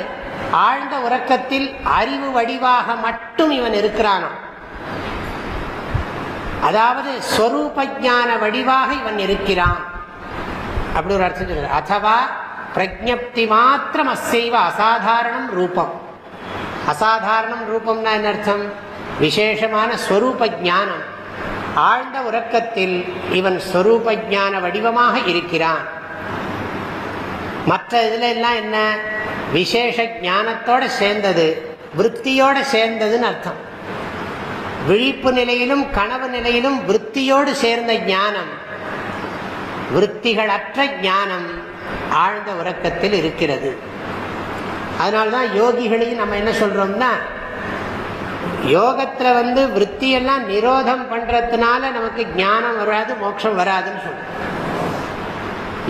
ஆழ்ந்த உறக்கத்தில் அறிவு வடிவாக மட்டும் இவன் இருக்கிறானோ? அதாவது ஸ்வரூப ஜான வடிவாக இவன் இருக்கிறான். அப்படி ஒரு அர்த்தம் சொல்ற அதுவா பிரஜப்தி மாத்திரம் அசைவ அசாதாரணம் ரூபம். அசாதாரணம் ரூபம்னா என்ன அர்த்தம்? விசேஷமான ஸ்வரூப ஜானம் ஆழ்ந்த உறக்கத்தில் இவன் ஸ்வரூப ஜான வடிவமாக இருக்கிறான். மற்ற இதுல எல்லாம் என்ன? விசேஷ ஞானத்தோட சேர்ந்தது விற்த்தியோட சேர்ந்ததுன்னு அர்த்தம். விழிப்பு நிலையிலும் கனவு நிலையிலும் விற்த்தியோடு சேர்ந்த ஞானம் விற்த்திகளற்ற ஞானம் ஆழ்ந்த உறக்கத்தில் இருக்கிறது. அதனால்தான் யோகிகளையும் நம்ம என்ன சொல்றோம்னா யோகத்துல வந்து விற்த்தியெல்லாம் நிரோதம் பண்றதுனால நமக்கு ஞானம் வராது மோட்சம் வராதுன்னு சொல்றோம்.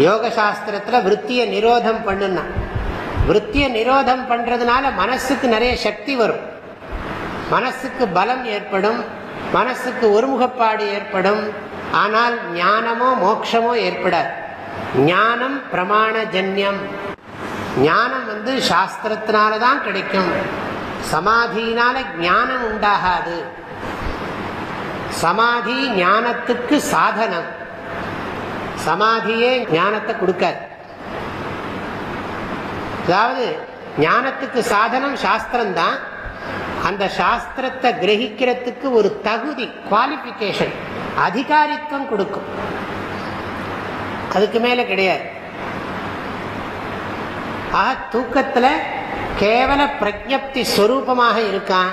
யோக சாஸ்திரத்துல விற்த்திய நிரோதம் பண்ணுனா விற்த்திய நிரோதம் பண்றதுனால மனசுக்கு நிறைய சக்தி வரும். மனசுக்கு பலம் ஏற்படும் மனசுக்கு ஒருமுகப்பாடு ஏற்படும் ஆனால் ஞானமோ மோட்சமோ ஏற்படாது. ஞானம் பிரமாண ஜன்யம். ஞானம் வந்து சாஸ்திரத்தினால தான் கிடைக்கும். சமாதியினால ஞானம் உண்டாகாது. சமாதி ஞானத்துக்கு சாதனம். சமாதியே ஞானத்தை கொடுக்காது. அதாவது ஞானத்துக்கு சாதனம் சாஸ்திரம்தான். அந்த சாஸ்திரத்தை கிரகிக்கிறதுக்கு ஒரு தகுதி குவாலிபிகேஷன் அதிகாரித்துவம் கொடுக்கும். அதுக்கு மேல கிடையாது. ஆக தூக்கத்தில் கேவல பிரஜப்தி ஸ்வரூபமாக இருக்கான்.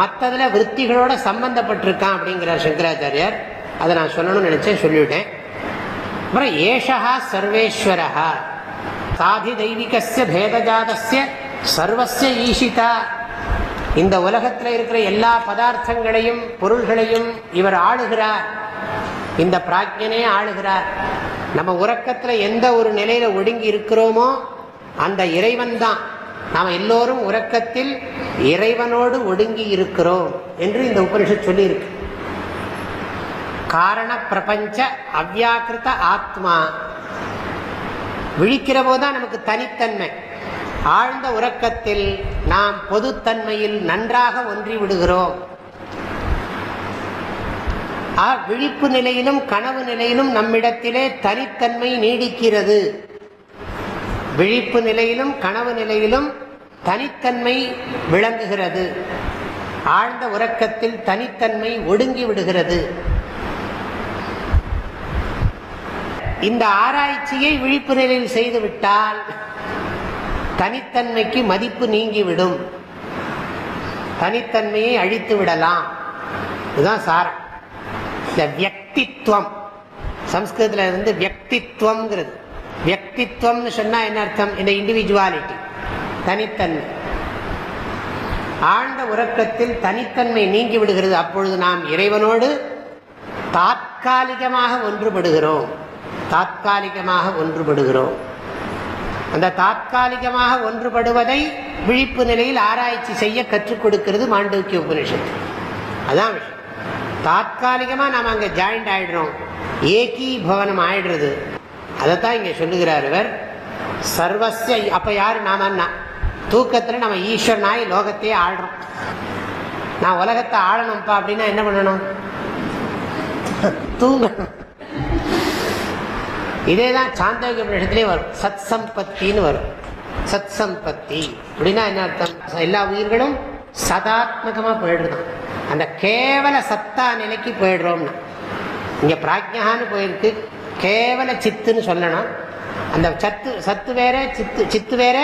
மற்றதில் விற்த்திகளோட சம்பந்தப்பட்டிருக்கான் அப்படிங்கிறார் சங்கராச்சாரியர். அதை நான் சொல்லணும்னு நினைச்சேன் சொல்லிவிட்டேன். அப்புறம் ஏஷா சர்வேஸ்வரா சாதி தெய்வீகசிய பேதஜாதசிய சர்வசிய ஈஷிதா. இந்த உலகத்தில் இருக்கிற எல்லா பதார்த்தங்களையும் பொருள்களையும் இவர் ஆளுகிறார். இந்த பிராஜ்யனே ஆளுகிறார். நம்ம உறக்கத்தில் எந்த ஒரு நிலையில் ஒடுங்கி இருக்கிறோமோ அந்த இறைவன் தான் நாம் எல்லோரும் உறக்கத்தில் இறைவனோடு ஒடுங்கி இருக்கிறோம் என்று இந்த உபனிஷத் சொல்லியிருக்கு. காரண பிரபஞ்ச அவ்யாக்கிருத்த ஆத்மா. விழிக்கிற போதுதான் நமக்கு தனித்தன்மை. ஆழ்ந்த உறக்கத்தில் நாம் பொதுத்தன்மையில் நன்றாக ஒன்றி விடுகிறோம். விழிப்பு நிலையிலும் கனவு நிலையிலும் நம்மிடத்திலே தனித்தன்மை நீடிக்கிறது. விழிப்பு நிலையிலும் கனவு நிலையிலும் தனித்தன்மை விளங்குகிறது. ஆழ்ந்த உறக்கத்தில் தனித்தன்மை ஒடுங்கி விடுகிறது. இந்த ஆராய்ச்சியை விழிப்பு நிலையில் செய்துவிட்டால் தனித்தன்மைக்கு மதிப்பு நீங்கிவிடும். தனித்தன்மையை அழித்து விடலாம். இதுதான் சாரம். இந்த வியக்தித்வம். சம்ஸ்கிருதத்தில் இருந்து வியக்தித்வம்ங்கிறது. வியக்தித்வம்னு சொன்னா என்ன அர்த்தம் இந்த இண்டிவிஜுவாலிட்டி தனித்தன்மை ஆழ்ந்த உறக்கத்தில் தனித்தன்மை நீங்கி விடுகிறது அப்பொழுது நாம் இறைவனோடு தாற்காலிகமாக ஒன்றுபடுகிறோம் தாற்காலிகமாக ஒன்றுபடுகிறோம் அந்த தாற்காலிகமாக ஒன்றுபடுவதை விழிப்பு நிலையில் ஆராய்ச்சி செய்ய கற்றுக் கொடுக்கிறது மாண்டூக்கிய உபனிஷத்து அதான் விஷயம் தாற்காலிகமாக நாம் அங்கே ஜாயிண்ட் ஆகிடுறோம் ஏகீ பவனம் ஆயிடுறது அதைத்தான் இங்கே சொல்லுகிறார் இவர். சர்வசிய அப்போ யார் நாமன்னா தூக்கத்தில் நம்ம ஈஸ்வரனாய் லோகத்தையே ஆடுறோம் நான் உலகத்தை ஆளணும்ப்பா அப்படின்னா என்ன பண்ணணும்? தூங்கணும். இதே தான் சாந்தோக்கிய உபநிஷத்துலேயே வரும். சத் சம்பத்தின்னு வரும். சத் சம்பத்தி அப்படின்னா என்ன அர்த்தம்? எல்லா உயிர்களும் சதாத்மகமாக போயிடுதான் அந்த கேவல சத்தா நிலைக்கு போயிடுறோம்னா. இங்கே பிராஜ்யான்னு போயிருக்கு. கேவல சித்துன்னு சொல்லணும். அந்த சத்து சத்து வேற சித்து சித்து வேற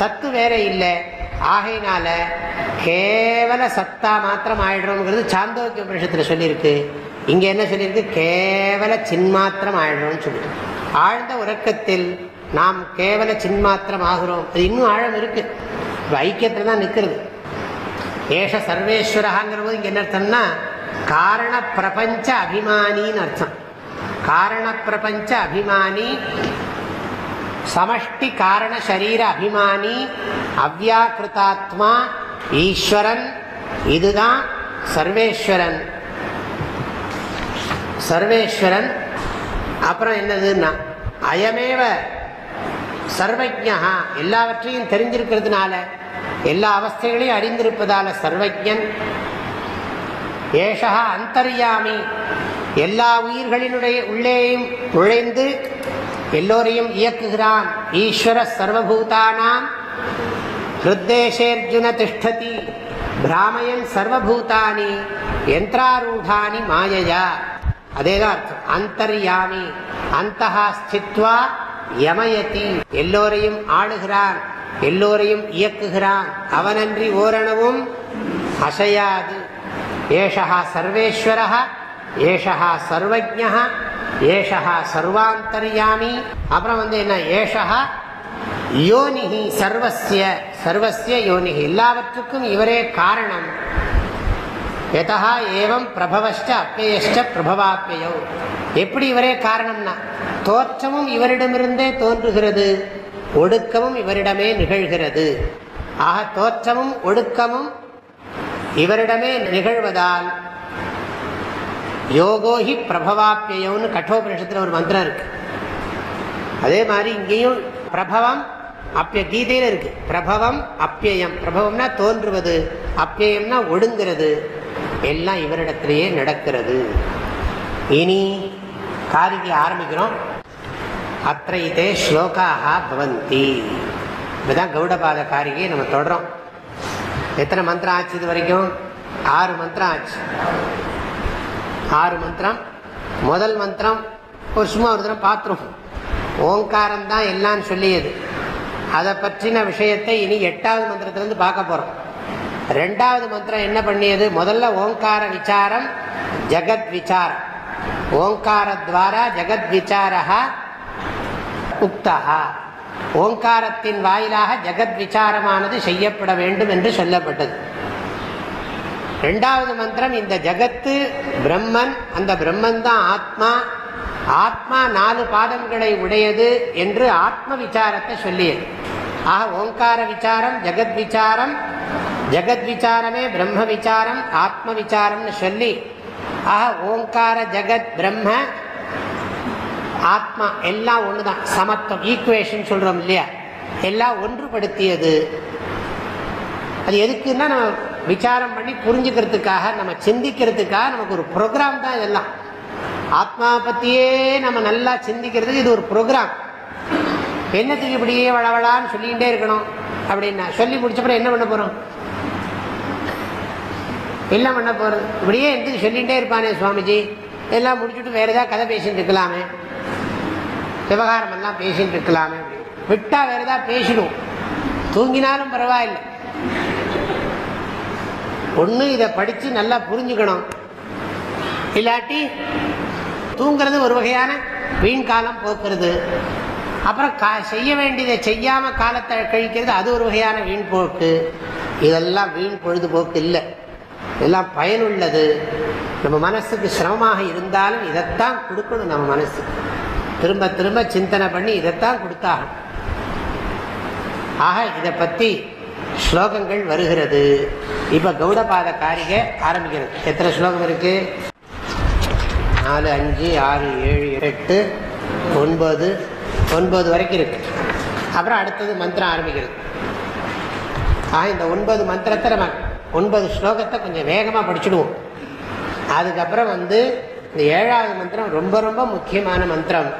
சத்து வேற இல்லை. ஆகையினால கேவல சத்தா மாத்திரம் ஆயிடுறோங்கிறது சாந்தோக்கிய உபனிஷத்தில் சொல்லியிருக்கு. இங்கே என்ன சொல்லியிருக்கு? கேவல சின்மாத்திரம் ஆயிடுறோம்னு சொல்லியிருக்கு. ஆழ்ந்த உறக்கத்தில் நாம் கேவல சின்மாத்திரம் ஆகிறோம் அது இன்னும் ஆழம் இருக்கு. ஐக்கியத்தில் தான் நிற்கிறது ஏஷ சர்வேஸ்வரகாங்கிற போது இங்கே என்ன அர்த்தம்னா காரண பிரபஞ்ச அபிமானின்னு அர்த்தம். காரண பிரபஞ்ச அபிமானி சமஷ்டி காரண சரீர அபிமானி அவ்யாக்கிருதாத்மா ஈஸ்வரன் இதுதான் சர்வேஸ்வரன். சர்வேஸ்வரன் அப்புறம் என்னதுன்னா அயமேவ சர்வஜா எல்லாவற்றையும் தெரிஞ்சிருக்கிறதுனால எல்லா அவஸ்தைகளையும் அறிந்திருப்பதால சர்வஜன் ஏஷா அந்தர்யாமி எல்லா உயிர்களினுடைய உள்ளேயும் நுழைந்து எல்லோரையும் இயக்குகிறான் ஈஸ்வர சர்வபூதானாம். ஹிருத்தேஷேர்ஜுன திஷ்டதி. பிராமயன் சர்வபூதானி யந்திராரூடானி மாயையா. அதேதான் அர்த்தம். அந்தர்யாமி அந்தஹா ஸ்தித்வா யமயதி. எல்லோரையும் ஆளுகிறான் எல்லோரையும் இயக்குகிறான். அவனன்றி ஓரணவும் அசையாது. ஏஷா சர்வேஸ்வர ஏஷா சர்வஜா ஏஷா சர்வாந்தர்யாமி. அப்புறம் வந்து என்ன? ஏஷா யோனிகி சர்வசிய சர்வசிய யோனிகி எல்லாவற்றுக்கும் இவரே காரணம். எதா ஏவம் பிரபவஷ்ட அப்பயஷ்ட பிரபவாப்பியோ எப்படி இவரே காரணம்னா? தோற்றமும் இவரிடமிருந்தே தோன்றுகிறது. ஒடுக்கமும் இவரிடமே நிகழ்கிறது. ஆக தோற்றமும் ஒடுக்கமும் இவரிடமே நிகழ்வதால் யோகோஹி பிரபவாப்பியம்னு கட்டோபனிஷத்தில் ஒரு மந்திரம் இருக்கு. அதே மாதிரி இங்கேயும் பிரபவம் அப்பிய கீதையில இருக்கு. பிரபவம் அப்பியம் பிரபவம்னா தோன்றுவது அப்பியம்னா ஒடுங்கிறது. எல்லாம் இவரிடத்திலேயே நடக்கிறது. இனி காரிகை ஆரம்பிக்கிறோம். அத்த ஸ்லோகாக பவந்தி. இப்பதான் கௌடபாத காரிகையை நம்ம தொடரும் எத்தனை மந்திரம் ஆச்சு இது வரைக்கும்? ஆறு மந்திரம் ஆச்சு. ஆறு மந்திரம். முதல் மந்திரம் ஒரு சும்மா ஒரு தரம் பார்த்துரும் ஓங்காரம் தான் எல்லாம் சொல்லியது. அதை பற்றின விஷயத்தை இனி எட்டாவது மந்திரத்திலேருந்து பார்க்க போகிறோம் ரெண்டாவது மந்திரம் என்ன பண்ணியது? முதல்ல ஓங்கார விசாரம் ஜெகத் விசாரம். ஓங்காரத்வாரா ஜெகத் விசாரா உக்தா ஓங்காரத்தின் வாயிலாக ஜெகத் விசாரமானது செய்யப்பட வேண்டும் என்று சொல்லப்பட்டது. ரெண்டாவது மந்திரம் இந்த ஜகத்து பிரம்மன் அந்த பிரம்மன் தான் ஆத்மா. ஆத்மா நாலு பாதங்களை உடையது என்று ஆத்ம விசாரத்தை சொல்லியது. ஆக ஓங்கார விசாரம் ஜெகத் விசாரம் ஜெகத் விசாரமே பிரம்ம விசாரம் ஆத்ம விசாரம்னு சொல்லி ஆக ஓங்கார ஜெகத் பிரம்ம ஆத்மா எல்லாம் ஒன்றுதான் சமத்துவம் ஈக்குவேஷன் சொல்றோம் இல்லையா? எல்லாம் ஒன்றுபடுத்தியது. அது எதுக்குன்னா நம்ம விசாரம் பண்ணி புரிஞ்சுக்கிறதுக்காக நம்ம சிந்திக்கிறதுக்காக நமக்கு ஒரு ப்ரோக்ராம் தான் இதெல்லாம். ஆத்மா பற்றியே நம்ம நல்லா சிந்திக்கிறதுக்கு இது ஒரு ப்ரோக்ராம் என்னத்துக்கு இப்படியே வளவளான்னு சொல்லிகிட்டே இருக்கணும் அப்படின்னா சொல்லி முடிச்சப்பறம் என்ன பண்ண போகிறோம் எல்லாம் பண்ண போகிறது இப்படியே எதுக்கு சொல்லிகிட்டே இருப்பானே சுவாமிஜி? எல்லாம் முடிச்சுட்டு வேறு ஏதாவது கதை பேசிகிட்டு இருக்கலாமே. விவகாரம் எல்லாம் பேசிட்டு இருக்கலாமே. விட்டால் வேற ஏதாவது பேசிடுவோம். தூங்கினாலும் பரவாயில்லை. ஒன்று இதை படித்து நல்லா புரிஞ்சுக்கணும். இல்லாட்டி தூங்கிறது ஒரு வகையான வீண் காலம் போக்குறது. அப்புறம் கா செய்ய வேண்டியதை செய்யாமல் காலத்தை கழிக்கிறது அது ஒரு வகையான வீண் போக்கு. இதெல்லாம் வீண் பொழுதுபோக்கு இல்லை. இதெல்லாம் பயனுள்ளது. நம்ம மனசுக்கு சிரமமாக இருந்தாலும் இதைத்தான் கொடுக்கணும் நம்ம மனசுக்கு. திரும்ப திரும்ப சிந்தனை பண்ணி இதைத்தான் கொடுத்தாகணும். ஆக இதை பற்றி ஸ்லோகங்கள் வருகிறது. இப்போ கௌடபாத காரிகை ஆரம்பிக்கிறது. எத்தனை ஸ்லோகம் இருக்கு? நாலு அஞ்சு ஆறு ஏழு எட்டு ஒன்பது ஒன்பது வரைக்கும் இருக்கு. அப்புறம் அடுத்தது மந்திரம் ஆரம்பிக்கிறது. ஆ இந்த ஒன்பது மந்திரத்தை நம்ம ஒன்பது ஸ்லோகத்தை கொஞ்சம் வேகமாக படிச்சுடுவோம். அதுக்கப்புறம் வந்து இந்த ஏழாவது மந்திரம் ரொம்ப ரொம்ப முக்கியமான மந்திரம்.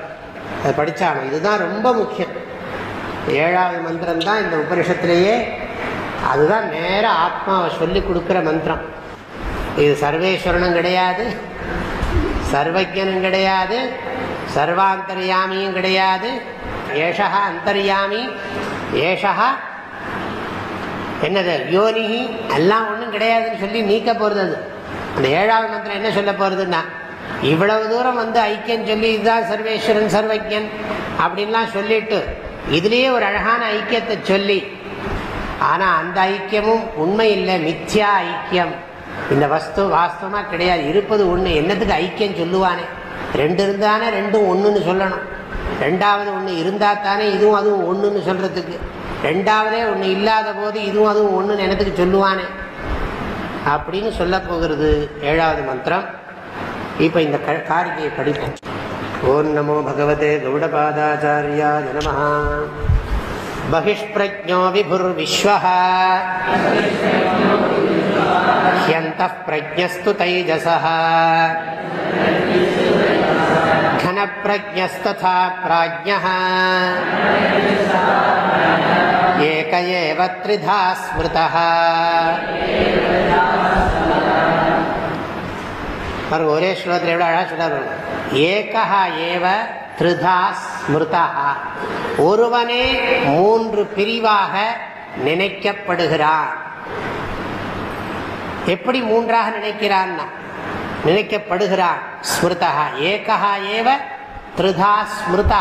அதை படித்தாலும் இதுதான் ரொம்ப முக்கியம். ஏழாவது மந்திரம் தான் இந்த உபனிஷத்துலேயே அதுதான் நேராக ஆத்மாவை சொல்லி கொடுக்குற மந்திரம். இது சர்வேஸ்வரனும் கிடையாது சர்வஜனும் கிடையாது சர்வாந்தர்யாமியும் கிடையாது. ஏஷா அந்தர்யாமி ஏஷா என்னது யோனிகி எல்லாம் ஒன்றும் கிடையாதுன்னு சொல்லி நீக்க போகிறது அது. அந்த ஏழாவது மந்திரம் என்ன சொல்ல போகிறதுன்னா இவ்வளவு தூரம் வந்து ஐக்கியம் சொல்லி இதுதான் சர்வேஸ்வரன் சர்வஜன் அப்படின்லாம் சொல்லிட்டு இதுலேயே ஒரு அழகான ஐக்கியத்தை சொல்லி ஆனால் அந்த ஐக்கியமும் உண்மை இல்லை மித்யா ஐக்கியம். இந்த வஸ்து வாஸ்தவமாக கிடையாது. இருப்பது ஒன்று என்னத்துக்கு ஐக்கியம் சொல்லுவானே? ரெண்டு இருந்தானே ரெண்டும் ஒன்றுன்னு சொல்லணும். ரெண்டாவது ஒன்று இருந்தால் தானே இதுவும் அதுவும் ஒன்றுன்னு சொல்கிறதுக்கு ரெண்டாவதே ஒன்று இல்லாத போது இதுவும் அதுவும் ஒன்றுன்னு எனத்துக்கு சொல்லுவானே? அப்படின்னு சொல்ல போகிறது ஏழாவது மந்திரம். இப்போ இந்த காரிகையை படிப்போம். ஓம் நமோ பகவதே கௌடபாதாச்சாரியா நமஹா. बहिष्प्रज्ञो विभुर्विश्वः ह्यन्तः प्रज्ञस्तु तैजसः घनप्रज्ञस्तथा प्राज्ञः एक एव त्रिधा स्मृतः ஒரே ஸ்லோகத்தில் எவ்வளோ அழகாக சொல்கிறார் ஏகா ஏவ திருதா ஸ்மிருதா ஒருவனே மூன்று பிரிவாக நினைக்கப்படுகிறான். எப்படி மூன்றாக நினைக்கிறான்னா? நினைக்கப்படுகிறான் ஸ்மிருதா ஏகா ஏவ திருதா ஸ்மிருதா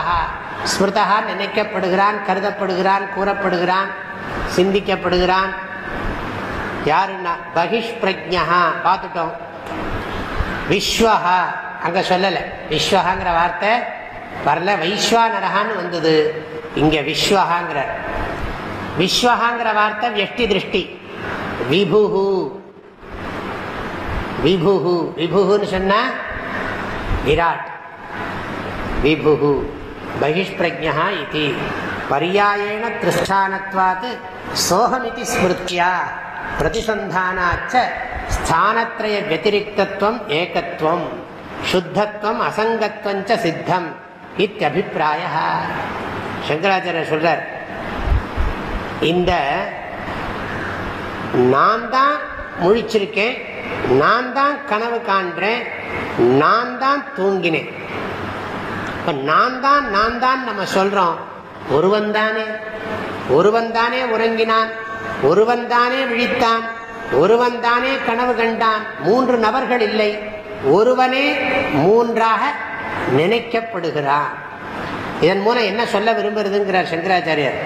ஸ்மிருதா நினைக்கப்படுகிறான் கருதப்படுகிறான் கூறப்படுகிறான் சிந்திக்கப்படுகிறான். யாருன்னா? பகிஷ் பிரஜா பார்த்துட்டோம். விஸ்வஹா. அங்கே சொல்லலை. விஸ்வஹாங்கிற வார்த்தை வரல. வைஸ்வானரகான்னு வந்தது. இங்கே விஸ்வஹாங்கிற. விஸ்வஹாங்கிற வார்த்தை வெஷ்டி திருஷ்டி. விபுகு விபுகு விபுகுன்னு சொன்னா விராட். விபுகு பகிஷ்பிரஜா இது. பரியாயேன திருஷ்டானத்வாத் சோகமிதி ஸ்மிருத்தியா பிரதிசந்தானாச்ச ஸ்தானத்ரய ஏகத்துவம் சுத்தத்துவம் அசங்கத்துவம் சித்தம் இத்தியபிப்பிராய. சங்கராச்சாரியர் சொல்றார் இந்த நான் தான் முழிச்சிருக்கேன் நான் தான் கனவு காண்றேன் நான் தான் தூங்கினேன். இப்ப நான் தான் நான் தான் நம்ம சொல்றோம் ஒருவன் தானே ஒருவன் தானே உறங்கினான் ஒருவன் தானே விழித்தான் ஒருவன் தானே கனவு கண்டான் மூன்று நபர்கள் இல்லை ஒருவனே மூன்றாக நினைக்கப்படுகிறான். இதன் மூலம் என்ன சொல்ல விரும்புறதுங்கிறார் சங்கராச்சாரியர்.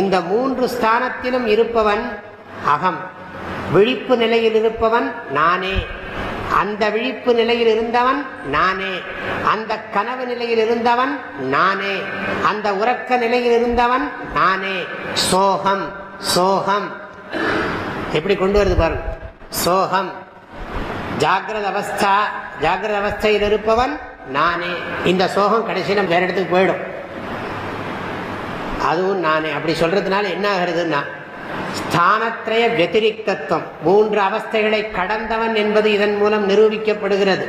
இந்த மூன்று ஸ்தானத்திலும் இருப்பவன் அகம் விழிப்பு நிலையில் இருப்பவன் நானே அந்த விழிப்பு நிலையில் இருந்தவன் நானே அந்த கனவு நிலையில் இருந்தவன் நானே அந்த உறக்க நிலையில் இருந்தவன் நானே சோகம் சோகம். எப்படி கொண்டு வருது பாருங்க. சோகம். ஜாகிரத அவஸ்தா ஜாகிரத அவஸ்தையில் இருப்பவன் நானே. இந்த சோகம் கடைசி நம்ம வேற இடத்துக்கு போயிடும். அதுவும் நானே. அப்படி சொல்றதுனால என்ன ஆகிறதுன்னா ஸ்தானத்திரய வத்திரிகத்துவம். மூன்று அவஸ்தைகளை கடந்தவன் என்பது இதன் மூலம் நிரூபிக்கப்படுகிறது.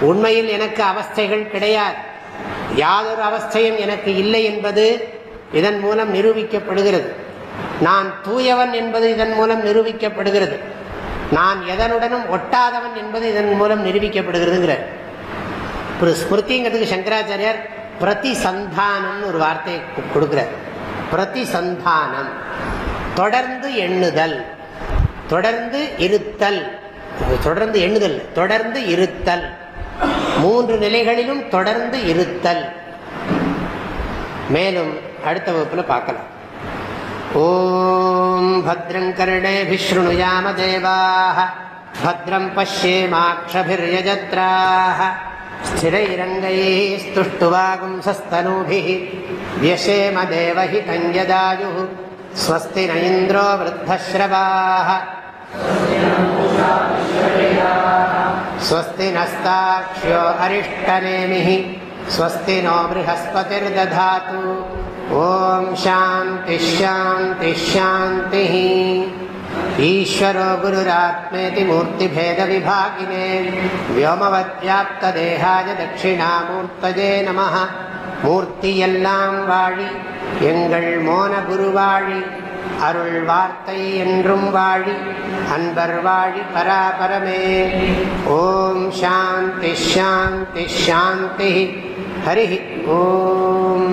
உண்மையில் எனக்கு அவஸ்தைகள் கிடையாது. யாதொரு அவஸ்தையும் எனக்கு இல்லை என்பது இதன் மூலம் நிரூபிக்கப்படுகிறது. நான் தூயவன் என்பது இதன் மூலம் நிரூபிக்கப்படுகிறது. நான் எதனுடனும் ஒட்டாதவன் என்பது இதன் மூலம் நிரூபிக்கப்படுகிறதுங்கிறார் ஸ்மிருதிங்கிறதுக்கு சங்கராச்சாரியார் பிரதிசந்தானம் ஒரு வார்த்தையை கொடுக்கிறார். பிரதிசந்தானம். தொடர்ந்து எண்ணுதல். தொடர்ந்து இருத்தல். தொடர்ந்து எண்ணுதல். தொடர்ந்து இருத்தல். மூன்று நிலைகளிலும் தொடர்ந்து இருத்தல். மேலும் அடுத்த வகுப்பில் பார்க்கலாம். ஓம் भद्रं कर्णेभिशृणुयाम देवाः भद्रं पश्येमाक्षभिर्यजत्राः स्थिरैरङ्गैः स्तुष्टुवागुंसस्तनूभिः व्यशेम देवहितं यदायुः स्वस्ति न इन्द्रो वृद्धश्रवाः स्वस्ति नस्ताक्ष्यो अरिष्टनेमिः स्वस्ति नो बृहस्पतिर्दधातु ஓம் சாந்தி ஷாந்தி ஷாந்தி ஈஸ்வரோ குருராத்மேதி மூர்த்திபேத விபாகினே வியோமவத் வியாப்த தேகாய தட்சிணாமூர்த்தஜே நம மூர்த்தி எல்லாம் வாழி எங்கள் மோன குருவாழி அருள் வார்த்தை என்றும் வாழி அன்பர் வாழி பராபரமே ஓம் சாந்தி ஷாந்தி ஷாந்தி ஹரி ஓம்